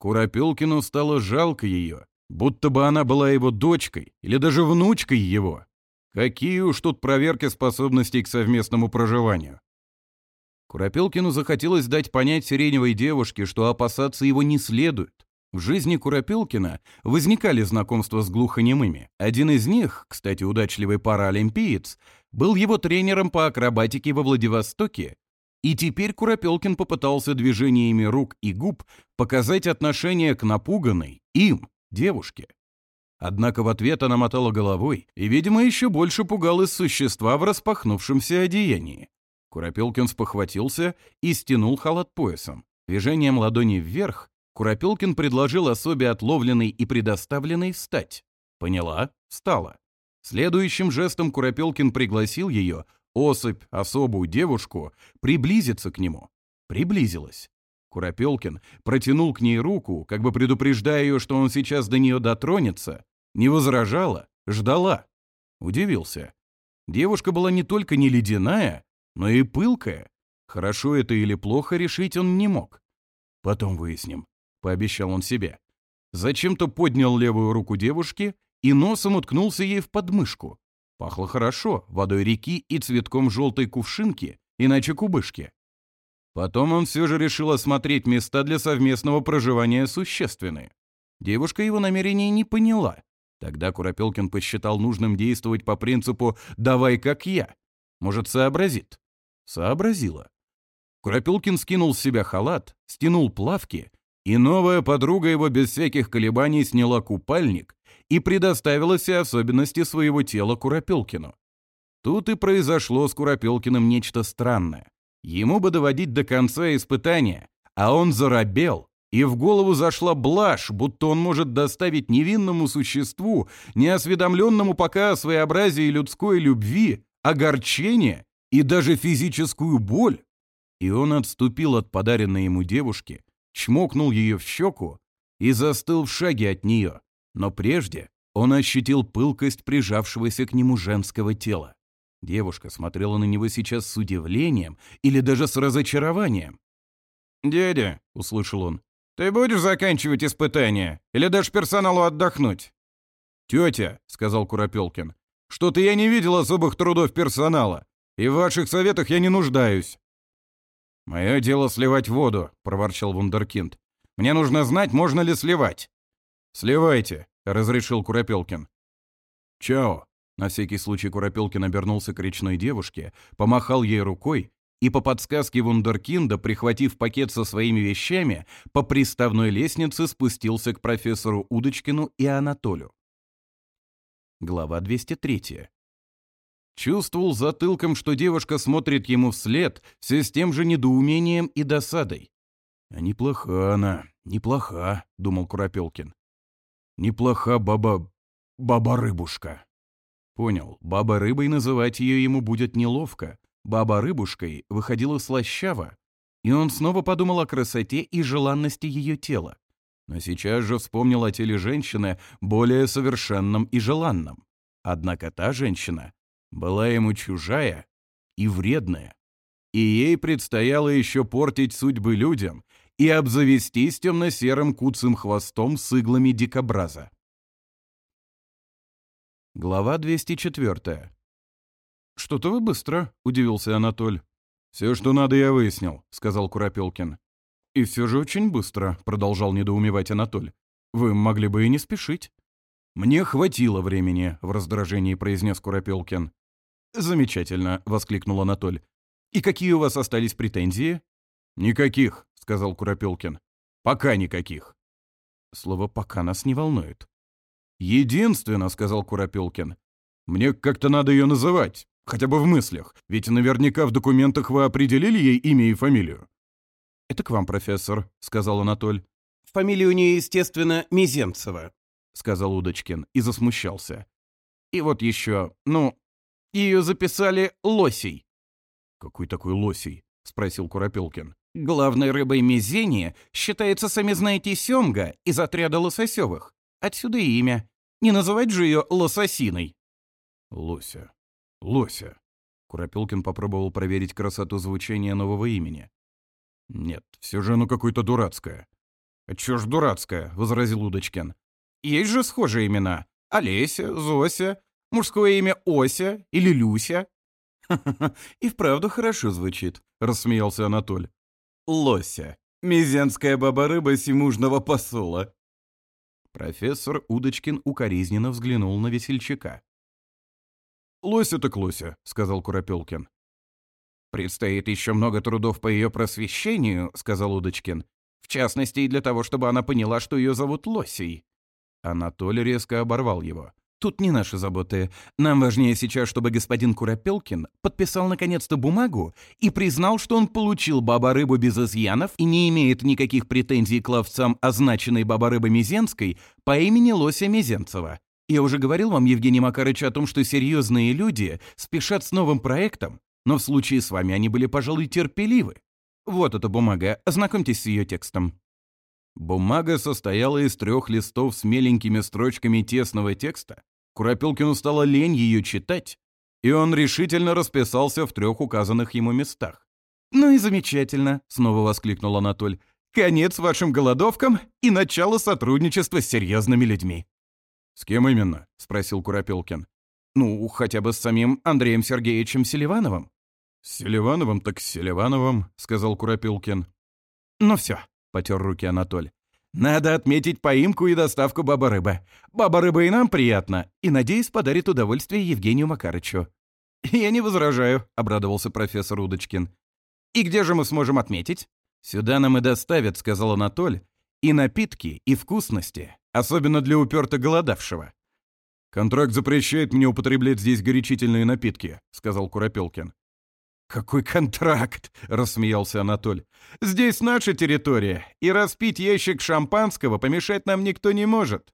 Куропелкину стало жалко ее, будто бы она была его дочкой или даже внучкой его. Какие уж тут проверки способностей к совместному проживанию. Куропелкину захотелось дать понять сиреневой девушке, что опасаться его не следует. В жизни Куропелкина возникали знакомства с глухонемыми. Один из них, кстати, удачливый паралимпиец, был его тренером по акробатике во Владивостоке. И теперь Куропелкин попытался движениями рук и губ показать отношение к напуганной, им, девушке. Однако в ответ она мотала головой и, видимо, еще больше пугалась существа в распахнувшемся одеянии. Куропелкин спохватился и стянул халат поясом. Движением ладони вверх Куропелкин предложил особе отловленной и предоставленной встать. Поняла, встала. Следующим жестом Куропелкин пригласил ее, особь, особую девушку, приблизиться к нему. Приблизилась. Куропелкин протянул к ней руку, как бы предупреждая ее, что он сейчас до нее дотронется. Не возражала, ждала. Удивился. Девушка была не только не ледяная, но и пылкая. Хорошо это или плохо решить он не мог. «Потом выясним», — пообещал он себе. Зачем-то поднял левую руку девушки и носом уткнулся ей в подмышку. Пахло хорошо, водой реки и цветком желтой кувшинки, иначе кубышки. Потом он все же решил осмотреть места для совместного проживания существенные. Девушка его намерений не поняла. Тогда Куропелкин посчитал нужным действовать по принципу «давай как я». Может, сообразит? Сообразила. Куропелкин скинул с себя халат, стянул плавки, и новая подруга его без всяких колебаний сняла купальник и предоставила все особенности своего тела Куропелкину. Тут и произошло с Куропелкиным нечто странное. Ему бы доводить до конца испытания, а он зарабел, и в голову зашла блажь, будто он может доставить невинному существу, неосведомленному пока о своеобразии людской любви, огорчение и даже физическую боль. И он отступил от подаренной ему девушки, чмокнул ее в щеку и застыл в шаге от нее. Но прежде он ощутил пылкость прижавшегося к нему женского тела. Девушка смотрела на него сейчас с удивлением или даже с разочарованием. «Дядя», — услышал он, — «ты будешь заканчивать испытание или дашь персоналу отдохнуть?» «Тетя», — сказал Куропелкин, — «что-то я не видел особых трудов персонала, и в ваших советах я не нуждаюсь». «Мое дело сливать воду», — проворчал вундеркинд. «Мне нужно знать, можно ли сливать». «Сливайте», — разрешил Куропелкин. «Чао», на всякий случай Куропелкин обернулся к речной девушке, помахал ей рукой и по подсказке вундеркинда, прихватив пакет со своими вещами, по приставной лестнице спустился к профессору Удочкину и Анатолю. Глава 203. Чувствовал затылком, что девушка смотрит ему вслед, все с тем же недоумением и досадой. «А неплоха она, неплоха», — думал Куропелкин. «Неплоха баба... баба-рыбушка». Понял, баба рыбой называть ее ему будет неловко. Баба рыбушкой выходила слащаво. И он снова подумал о красоте и желанности ее тела. Но сейчас же вспомнил о теле женщины более совершенном и желанном. Однако та женщина была ему чужая и вредная. И ей предстояло еще портить судьбы людям и обзавестись темно-серым куцым хвостом с иглами дикобраза. Глава 204. «Что-то вы быстро», — удивился Анатоль. «Все, что надо, я выяснил», — сказал Куропелкин. «И все же очень быстро», — продолжал недоумевать Анатоль. «Вы могли бы и не спешить». «Мне хватило времени», — в раздражении произнес Куропелкин. «Замечательно», — воскликнул Анатоль. «И какие у вас остались претензии?» «Никаких», — сказал Куропелкин. «Пока никаких». Слово «пока» нас не волнует. «Единственно», — сказал Куропелкин, — «мне как-то надо ее называть, хотя бы в Отсюда и имя. Не называть же ее лососиной. Лося. Лося. Куропилкин попробовал проверить красоту звучания нового имени. Нет, все же оно какое-то дурацкое. А чё ж дурацкое, возразил Удочкин. Есть же схожие имена. Олеся, Зося, мужское имя Ося или Люся. и вправду хорошо звучит», — рассмеялся Анатоль. «Лося. Мизенская баба-рыба семужного посола. Профессор Удочкин укоризненно взглянул на весельчака. «Лося так лося», — сказал Куропелкин. «Предстоит еще много трудов по ее просвещению», — сказал Удочкин. «В частности, и для того, чтобы она поняла, что ее зовут Лосей». Анатолий резко оборвал его. Тут не наши заботы. Нам важнее сейчас, чтобы господин Куропелкин подписал наконец-то бумагу и признал, что он получил баба-рыбу без изъянов и не имеет никаких претензий к ловцам означенной баба-рыбы Мизенской по имени Лося Мизенцева. Я уже говорил вам, Евгений Макарыч, о том, что серьезные люди спешат с новым проектом, но в случае с вами они были, пожалуй, терпеливы. Вот эта бумага, ознакомьтесь с ее текстом. Бумага состояла из трех листов с меленькими строчками тесного текста. Куропилкину стало лень ее читать, и он решительно расписался в трех указанных ему местах. «Ну и замечательно», — снова воскликнул Анатоль. «Конец вашим голодовкам и начало сотрудничества с серьезными людьми». «С кем именно?» — спросил Куропилкин. «Ну, хотя бы с самим Андреем Сергеевичем Селивановым». «С Селивановым так с Селивановым», — сказал Куропилкин. «Ну все, — потер руки Анатоль. «Надо отметить поимку и доставку баба рыбы. Баба рыба и нам приятно, и, надеюсь, подарит удовольствие Евгению Макарычу». «Я не возражаю», — обрадовался профессор Удочкин. «И где же мы сможем отметить?» «Сюда нам и доставят», — сказал Анатоль. «И напитки, и вкусности, особенно для уперто голодавшего». «Контракт запрещает мне употреблять здесь горячительные напитки», — сказал Куропелкин. «Какой контракт?» — рассмеялся Анатоль. «Здесь наша территория, и распить ящик шампанского помешать нам никто не может».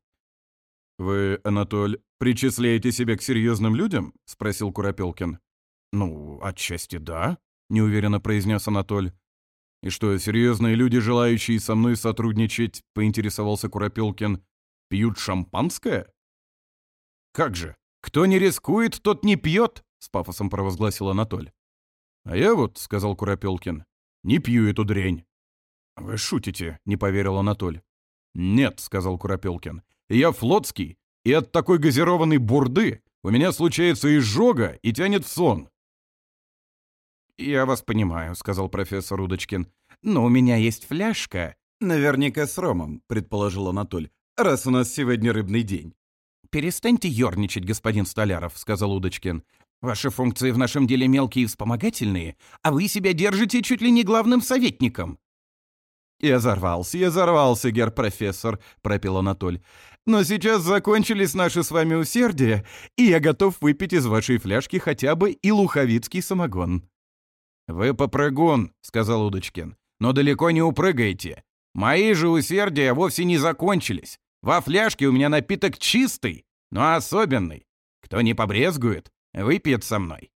«Вы, Анатоль, причисляете себя к серьезным людям?» — спросил Куропелкин. «Ну, отчасти да», — неуверенно произнес Анатоль. «И что, серьезные люди, желающие со мной сотрудничать?» — поинтересовался А «Я вот», — сказал Куропелкин, — «не пью эту дрянь». «Вы шутите», — не поверил Анатоль. «Нет», — сказал Куропелкин, — «я флотский, и от такой газированной бурды у меня случается изжога и тянет в сон». «Я вас понимаю», — сказал профессор Удочкин, — «но у меня есть фляжка». «Наверняка с ромом», — предположил Анатоль, — «раз у нас сегодня рыбный день». «Перестаньте ерничать, господин Столяров», — сказал Удочкин. «Ваши функции в нашем деле мелкие и вспомогательные, а вы себя держите чуть ли не главным советником». «Я взорвался, я взорвался, гер профессор», — пропел Анатоль. «Но сейчас закончились наши с вами усердия, и я готов выпить из вашей фляжки хотя бы и луховицкий самогон». «Вы попрыгун», — сказал Удочкин, — «но далеко не упрыгаете. Мои же усердия вовсе не закончились. Во фляжке у меня напиток чистый, но особенный. Кто не побрезгует, Выпьет со мной».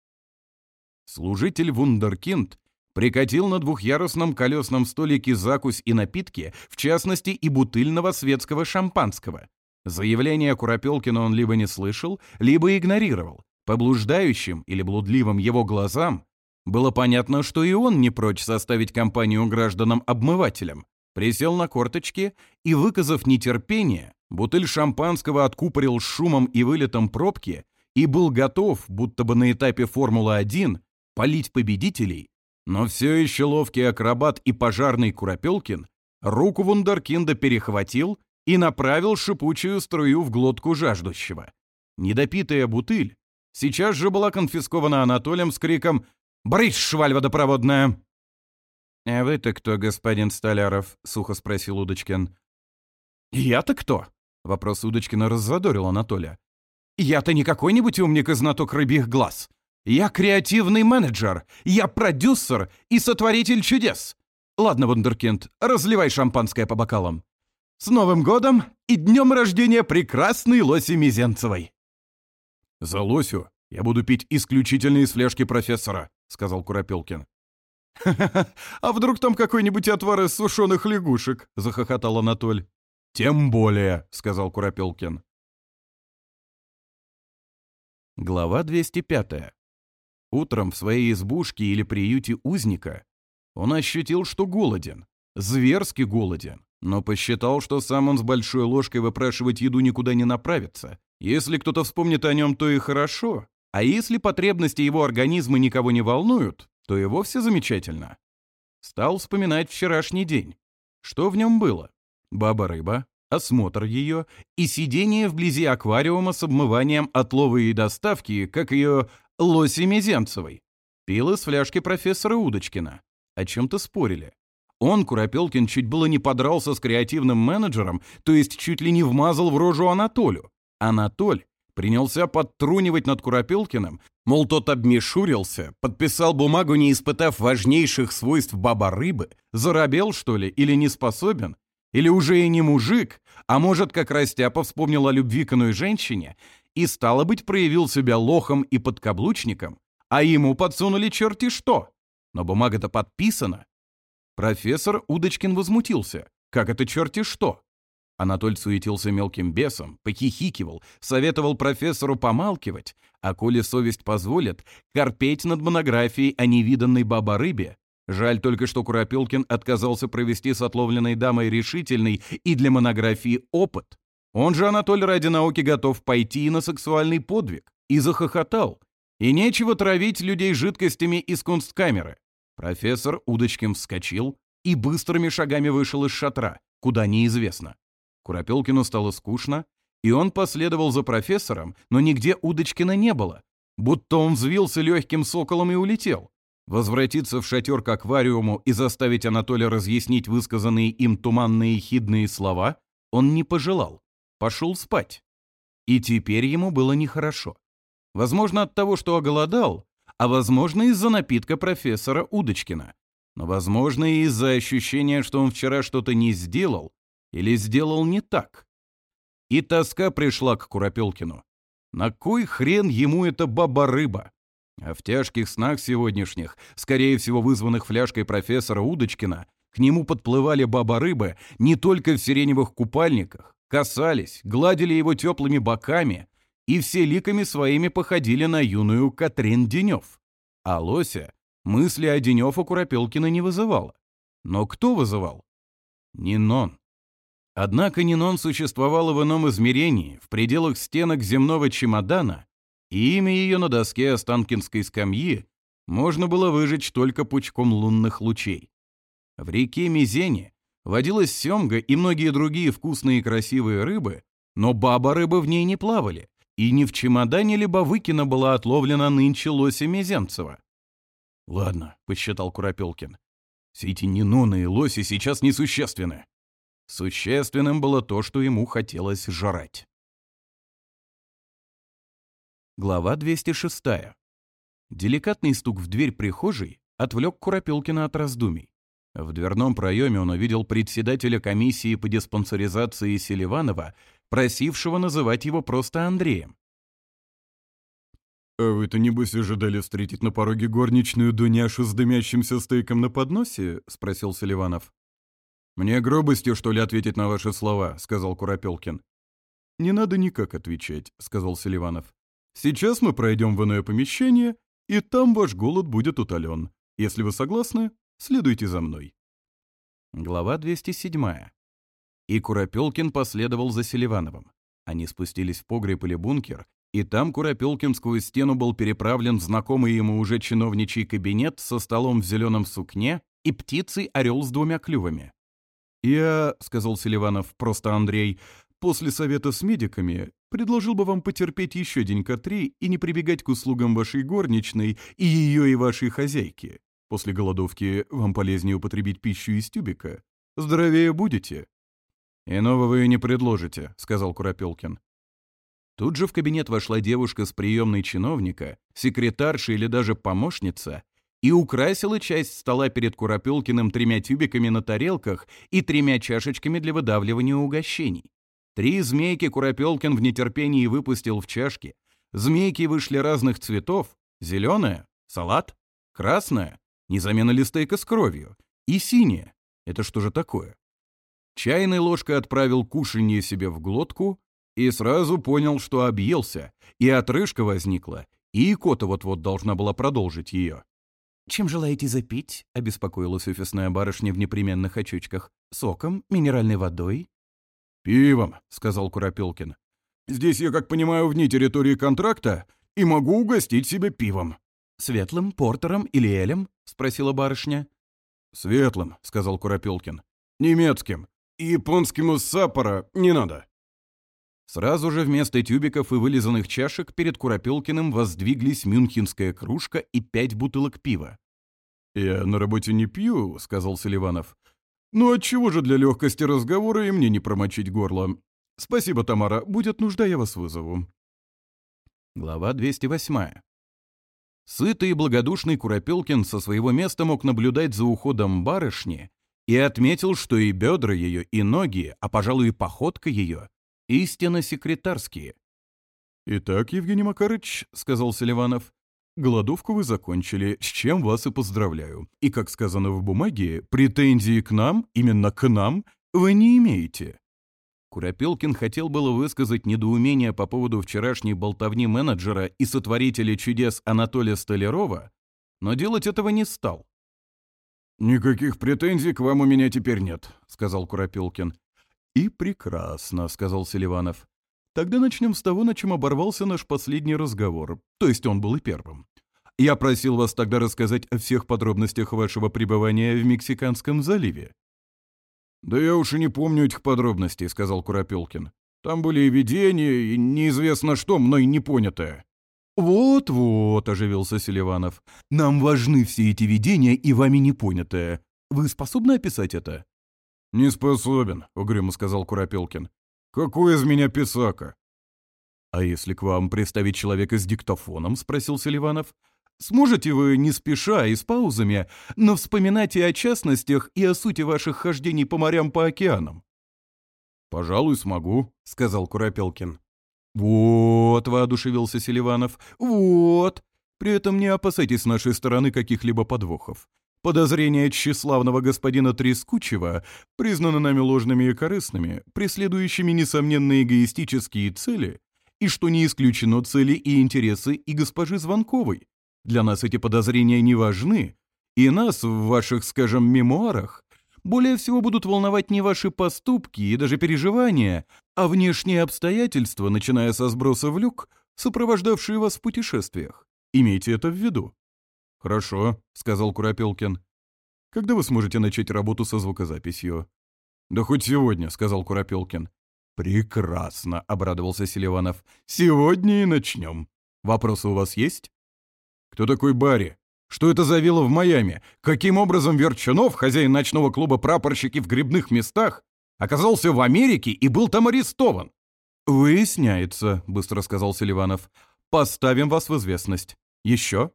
Служитель Вундеркинд прикатил на двухъярусном колесном столике закусь и напитки, в частности, и бутыльного светского шампанского. Заявление Куропелкина он либо не слышал, либо игнорировал. По блуждающим или блудливым его глазам было понятно, что и он не прочь составить компанию гражданам-обмывателям. Присел на корточки и, выказав нетерпение, бутыль шампанского откупорил шумом и вылетом пробки, и был готов, будто бы на этапе Формулы-1, палить победителей, но все еще ловкий акробат и пожарный Куропелкин руку вундеркинда перехватил и направил шипучую струю в глотку жаждущего. Недопитая бутыль сейчас же была конфискована Анатолием с криком «Брысь, шваль водопроводная!» «А вы-то кто, господин Столяров?» — сухо спросил Удочкин. «Я-то кто?» — вопрос Удочкина раззадорил Анатолия. «Я-то не какой-нибудь умник и знаток рыбьих глаз. Я креативный менеджер, я продюсер и сотворитель чудес. Ладно, вундеркинд, разливай шампанское по бокалам. С Новым годом и днем рождения прекрасной Лоси Мизенцевой!» «За Лосю я буду пить исключительно из фляжки профессора», — сказал Куропелкин. а вдруг там какой-нибудь отвар из сушеных лягушек?» — захохотал Анатоль. «Тем более», — сказал Куропелкин. Глава 205. Утром в своей избушке или приюте узника он ощутил, что голоден, зверски голоден, но посчитал, что сам он с большой ложкой выпрашивать еду никуда не направится. Если кто-то вспомнит о нем, то и хорошо, а если потребности его организма никого не волнуют, то и вовсе замечательно. Стал вспоминать вчерашний день. Что в нем было? Баба-рыба, осмотр ее и сидение вблизи аквариума с обмыванием от и доставки, как ее Лоси Меземцевой. Пил из фляжки профессора Удочкина. О чем-то спорили. Он, Куропелкин, чуть было не подрался с креативным менеджером, то есть чуть ли не вмазал в рожу Анатолю. Анатоль принялся подтрунивать над Куропелкиным, мол, тот обмешурился, подписал бумагу, не испытав важнейших свойств баба-рыбы, заробел, что ли, или не способен, или уже и не мужик, а может, как Растяпа вспомнил о любви к иной женщине и, стало быть, проявил себя лохом и подкаблучником, а ему подсунули черти что. Но бумага-то подписана. Профессор Удочкин возмутился. Как это черти что? Анатоль суетился мелким бесом, похихикивал, советовал профессору помалкивать, а коли совесть позволит, корпеть над монографией о невиданной баба-рыбе, Жаль только, что Куропелкин отказался провести с отловленной дамой решительный и для монографии опыт. Он же, Анатолий ради науки готов пойти и на сексуальный подвиг. И захохотал. И нечего травить людей жидкостями из кунсткамеры. Профессор Удочкин вскочил и быстрыми шагами вышел из шатра, куда неизвестно. Куропелкину стало скучно, и он последовал за профессором, но нигде Удочкина не было, будто он взвился легким соколом и улетел возвратиться в шатер к аквариуму и заставить Анатолия разъяснить высказанные им туманные хидные слова, он не пожелал. Пошел спать. И теперь ему было нехорошо. Возможно, от того, что оголодал, а возможно, из-за напитка профессора Удочкина. Но, возможно, и из-за ощущения, что он вчера что-то не сделал или сделал не так. И тоска пришла к Куропелкину. На кой хрен ему эта баба-рыба? А в тяжких снах сегодняшних, скорее всего вызванных фляжкой профессора Удочкина, к нему подплывали баба-рыбы не только в сиреневых купальниках, касались, гладили его теплыми боками и все ликами своими походили на юную Катрин Денев. А Лося мысли о Денев у Куропелкина не вызывала. Но кто вызывал? Нинон. Однако Нинон существовала в ином измерении, в пределах стенок земного чемодана, и Имя ее на доске Останкинской скамьи можно было выжечь только пучком лунных лучей. В реке Мизене водилась семга и многие другие вкусные и красивые рыбы, но баба-рыбы в ней не плавали, и ни в чемодане выкина была отловлена нынче лося Мезенцева. «Ладно», — посчитал Куропелкин, все — «сетининуны и лоси сейчас несущественны». Существенным было то, что ему хотелось жрать. Глава 206. Деликатный стук в дверь прихожей отвлек Куропелкина от раздумий. В дверном проеме он увидел председателя комиссии по диспансеризации Селиванова, просившего называть его просто Андреем. «А вы-то, небось, ожидали встретить на пороге горничную Дуняшу с дымящимся стейком на подносе?» — спросил Селиванов. «Мне гробостью что ли, ответить на ваши слова?» — сказал Куропелкин. «Не надо никак отвечать», — сказал Селиванов. Сейчас мы пройдем в иное помещение, и там ваш голод будет утолен. Если вы согласны, следуйте за мной». Глава 207. И Куропелкин последовал за Селивановым. Они спустились в погреб или бункер, и там Куропелкинскую стену был переправлен в знакомый ему уже чиновничий кабинет со столом в зеленом сукне и птицей орел с двумя клювами. «Я», — сказал Селиванов, — «просто Андрей, после совета с медиками Предложил бы вам потерпеть еще денька три и не прибегать к услугам вашей горничной и ее и вашей хозяйки. После голодовки вам полезнее употребить пищу из тюбика. Здоровее будете». «Иного вы не предложите», — сказал Куропелкин. Тут же в кабинет вошла девушка с приемной чиновника, секретарша или даже помощница, и украсила часть стола перед Куропелкиным тремя тюбиками на тарелках и тремя чашечками для выдавливания угощений. Три змейки Куропелкин в нетерпении выпустил в чашки. Змейки вышли разных цветов. Зеленая — салат, красная — незамена листейка с кровью, и синяя — это что же такое? Чайной ложкой отправил кушанье себе в глотку и сразу понял, что объелся, и отрыжка возникла, и икота вот-вот должна была продолжить ее. «Чем желаете запить?» — обеспокоилась офисная барышня в непременных очечках. «Соком, минеральной водой, «Пивом», — сказал Куропелкин. «Здесь я, как понимаю, вне территории контракта и могу угостить себя пивом». «Светлым, портером или элем?» — спросила барышня. «Светлым», — сказал Куропелкин. «Немецким. японским японскому сапора не надо». Сразу же вместо тюбиков и вылизанных чашек перед Куропелкиным воздвиглись мюнхенская кружка и пять бутылок пива. «Я на работе не пью», — сказал Селиванов. Ну отчего а же для легкости разговора и мне не промочить горло? Спасибо, Тамара, будет нужда, я вас вызову. Глава 208. Сытый и благодушный Куропелкин со своего места мог наблюдать за уходом барышни и отметил, что и бедра ее, и ноги, а, пожалуй, и походка ее, истинно секретарские. «Итак, Евгений Макарыч», — сказал Селиванов, Голодовку вы закончили, с чем вас и поздравляю. И, как сказано в бумаге, претензии к нам, именно к нам, вы не имеете». Куропелкин хотел было высказать недоумение по поводу вчерашней болтовни менеджера и сотворителя чудес Анатолия Столярова, но делать этого не стал. «Никаких претензий к вам у меня теперь нет», — сказал Куропелкин. «И прекрасно», — сказал Селиванов. «Тогда начнем с того, на чем оборвался наш последний разговор, то есть он был и первым. Я просил вас тогда рассказать о всех подробностях вашего пребывания в Мексиканском заливе». «Да я уж и не помню этих подробностей», — сказал Куропелкин. «Там были и видения, и неизвестно что, мной непонятое». «Вот-вот», — оживился Селиванов, — «нам важны все эти видения и вами непонятое. Вы способны описать это?» «Не способен», — угрюмо сказал Куропелкин. «Какой из меня писака?» «А если к вам представить человека с диктофоном?» — спросил Селиванов. Сможете вы не спеша и с паузами, но и о частностях и о сути ваших хождений по морям, по океанам». «Пожалуй, смогу», — сказал Куропелкин. «Вот», — воодушевился Селиванов, — «вот». При этом не опасайтесь с нашей стороны каких-либо подвохов. Подозрения тщеславного господина Трескучего признаны нами ложными и корыстными, преследующими несомненные эгоистические цели, и, что не исключено, цели и интересы и госпожи Звонковой, для нас эти подозрения не важны, и нас в ваших, скажем, мемуарах более всего будут волновать не ваши поступки и даже переживания, а внешние обстоятельства, начиная со сброса в люк, сопровождавшие вас в путешествиях. Имейте это в виду». «Хорошо», — сказал Куропелкин. «Когда вы сможете начать работу со звукозаписью?» «Да хоть сегодня», — сказал Куропелкин. «Прекрасно», — обрадовался Селиванов. «Сегодня и начнем. Вопросы у вас есть?» Кто такой Барри? Что это за вилла в Майами? Каким образом Верчунов, хозяин ночного клуба «Прапорщики в грибных местах», оказался в Америке и был там арестован? «Выясняется», — быстро сказал Селиванов. «Поставим вас в известность. Еще?»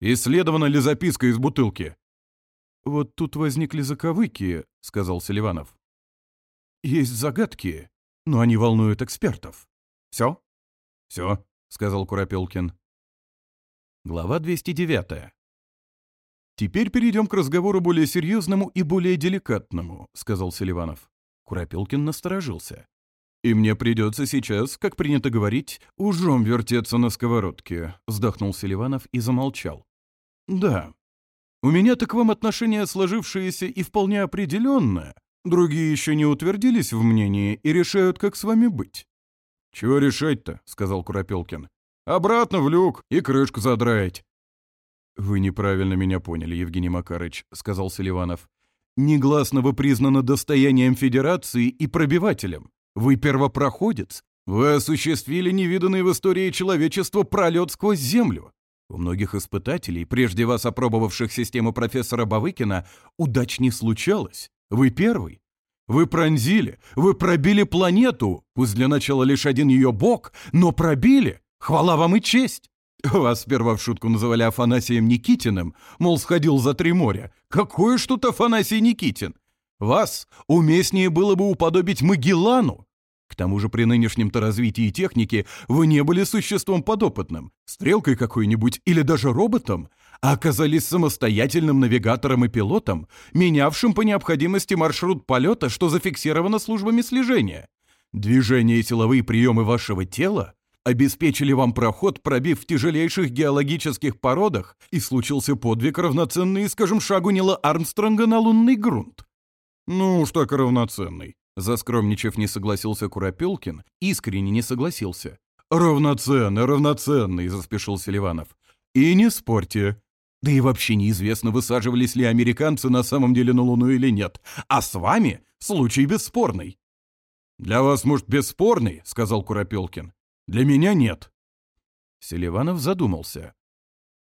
«Исследована ли записка из бутылки?» «Вот тут возникли заковыки», — сказал Селиванов. «Есть загадки, но они волнуют экспертов. Все?» «Все», — сказал Куропелкин. Глава 209. «Теперь перейдем к разговору более серьезному и более деликатному», — сказал Селиванов. Куропилкин насторожился. «И мне придется сейчас, как принято говорить, ужом вертеться на сковородке», — вздохнул Селиванов и замолчал. «Да. У меня-то к вам отношение сложившееся и вполне определенное. Другие еще не утвердились в мнении и решают, как с вами быть». «Чего решать-то?» — сказал Куропилкин обратно в люк и крышку задраить. «Вы неправильно меня поняли, Евгений Макарыч», — сказал Селиванов. «Негласно вы признаны достоянием Федерации и пробивателем. Вы первопроходец. Вы осуществили невиданный в истории человечества пролет сквозь землю. У многих испытателей, прежде вас опробовавших систему профессора Бавыкина, удач не случалось. Вы первый. Вы пронзили, вы пробили планету, пусть для начала лишь один ее бок, но пробили. Хвала вам и честь! Вас сперва в шутку называли Афанасием Никитиным, мол, сходил за три моря. Какое ж тут Афанасий Никитин? Вас уместнее было бы уподобить Магеллану. К тому же при нынешнем-то развитии техники вы не были существом подопытным, стрелкой какой-нибудь или даже роботом, а оказались самостоятельным навигатором и пилотом, менявшим по необходимости маршрут полета, что зафиксировано службами слежения. Движения и силовые приемы вашего тела обеспечили вам проход, пробив в тяжелейших геологических породах, и случился подвиг, равноценный, скажем, шагу Нила Армстронга на лунный грунт». «Ну уж так равноценный», — заскромничав не согласился Куропелкин, искренне не согласился. «Равноценный, равноценный», — заспешил Селиванов. «И не спорьте. Да и вообще неизвестно, высаживались ли американцы на самом деле на Луну или нет. А с вами случай бесспорный». «Для вас, может, бесспорный», — сказал Куропелкин. Для меня нет». Селиванов задумался.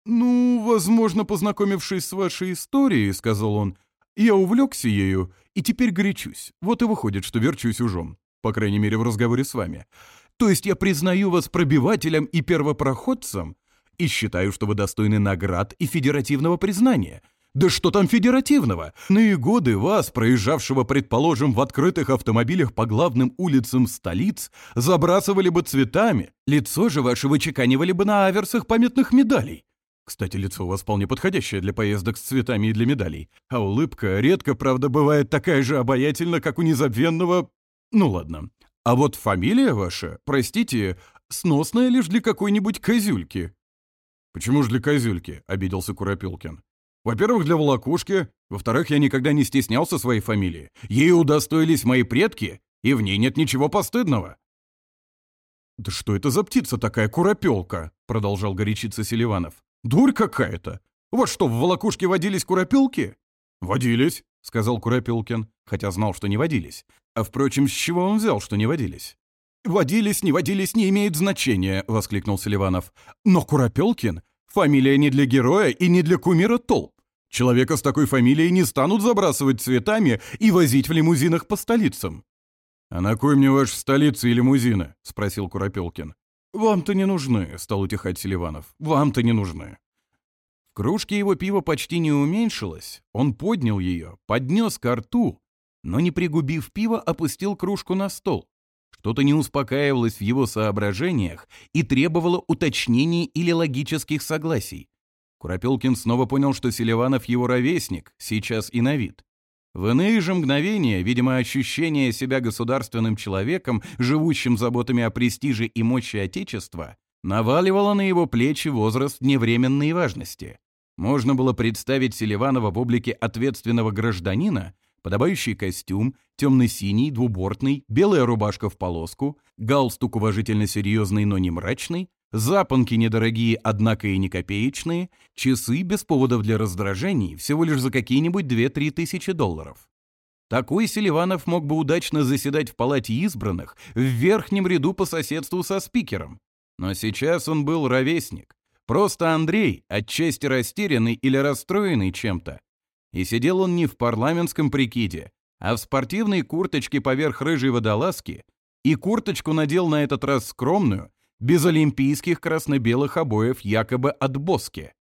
«Ну, возможно, познакомившись с вашей историей, — сказал он, — я увлекся ею и теперь горячусь. Вот и выходит, что верчусь ужом, по крайней мере, в разговоре с вами. То есть я признаю вас пробивателем и первопроходцем и считаю, что вы достойны наград и федеративного признания — да что там федеративного? На годы вас, проезжавшего, предположим, в открытых автомобилях по главным улицам столиц, забрасывали бы цветами, лицо же ваше вычеканивали бы на аверсах памятных медалей. Кстати, лицо у вас вполне подходящее для поездок с цветами и для медалей. А улыбка редко, правда, бывает такая же обаятельна, как у незабвенного... Ну ладно. А вот фамилия ваша, простите, сносная лишь для какой-нибудь козюльки. «Почему же для козюльки?» — обиделся Куропилкин. «Во-первых, для волокушки. Во-вторых, я никогда не стеснялся своей фамилии. Ею удостоились мои предки, и в ней нет ничего постыдного». «Да что это за птица такая, куропелка?» — продолжал горячиться Селиванов. «Дурь какая-то! Вот что, в волокушке водились куропелки?» «Водились», — сказал Куропилкин, Человека с такой фамилией не станут забрасывать цветами и возить в лимузинах по столицам». «А на кой мне ваши столица и лимузины?» — спросил Куропелкин. «Вам-то не нужны», — стал утихать Селиванов. «Вам-то не нужны». В кружке его пива почти не уменьшилось. Он поднял ее, поднес ко рту, но, не пригубив пива, опустил кружку на стол. Что-то не успокаивалось в его соображениях и требовало уточнений или логических согласий. Куропелкин снова понял, что Селиванов его ровесник, сейчас и на вид. В иные же мгновения, видимо, ощущение себя государственным человеком, живущим заботами о престиже и мощи Отечества, наваливало на его плечи возраст невременной важности. Можно было представить Селиванова в облике ответственного гражданина, подобающий костюм, темно-синий, двубортный, белая рубашка в полоску, галстук уважительно серьезный, но не мрачный, Запонки недорогие, однако и не копеечные, часы без поводов для раздражений всего лишь за какие-нибудь 2-3 тысячи долларов. Такой Селиванов мог бы удачно заседать в палате избранных в верхнем ряду по соседству со спикером. Но сейчас он был ровесник. Просто Андрей, отчасти растерянный или расстроенный чем-то. И сидел он не в парламентском прикиде, а в спортивной курточке поверх рыжей водолазки, и курточку надел на этот раз скромную, без олимпийских красно-белых обоев якобы от Боски.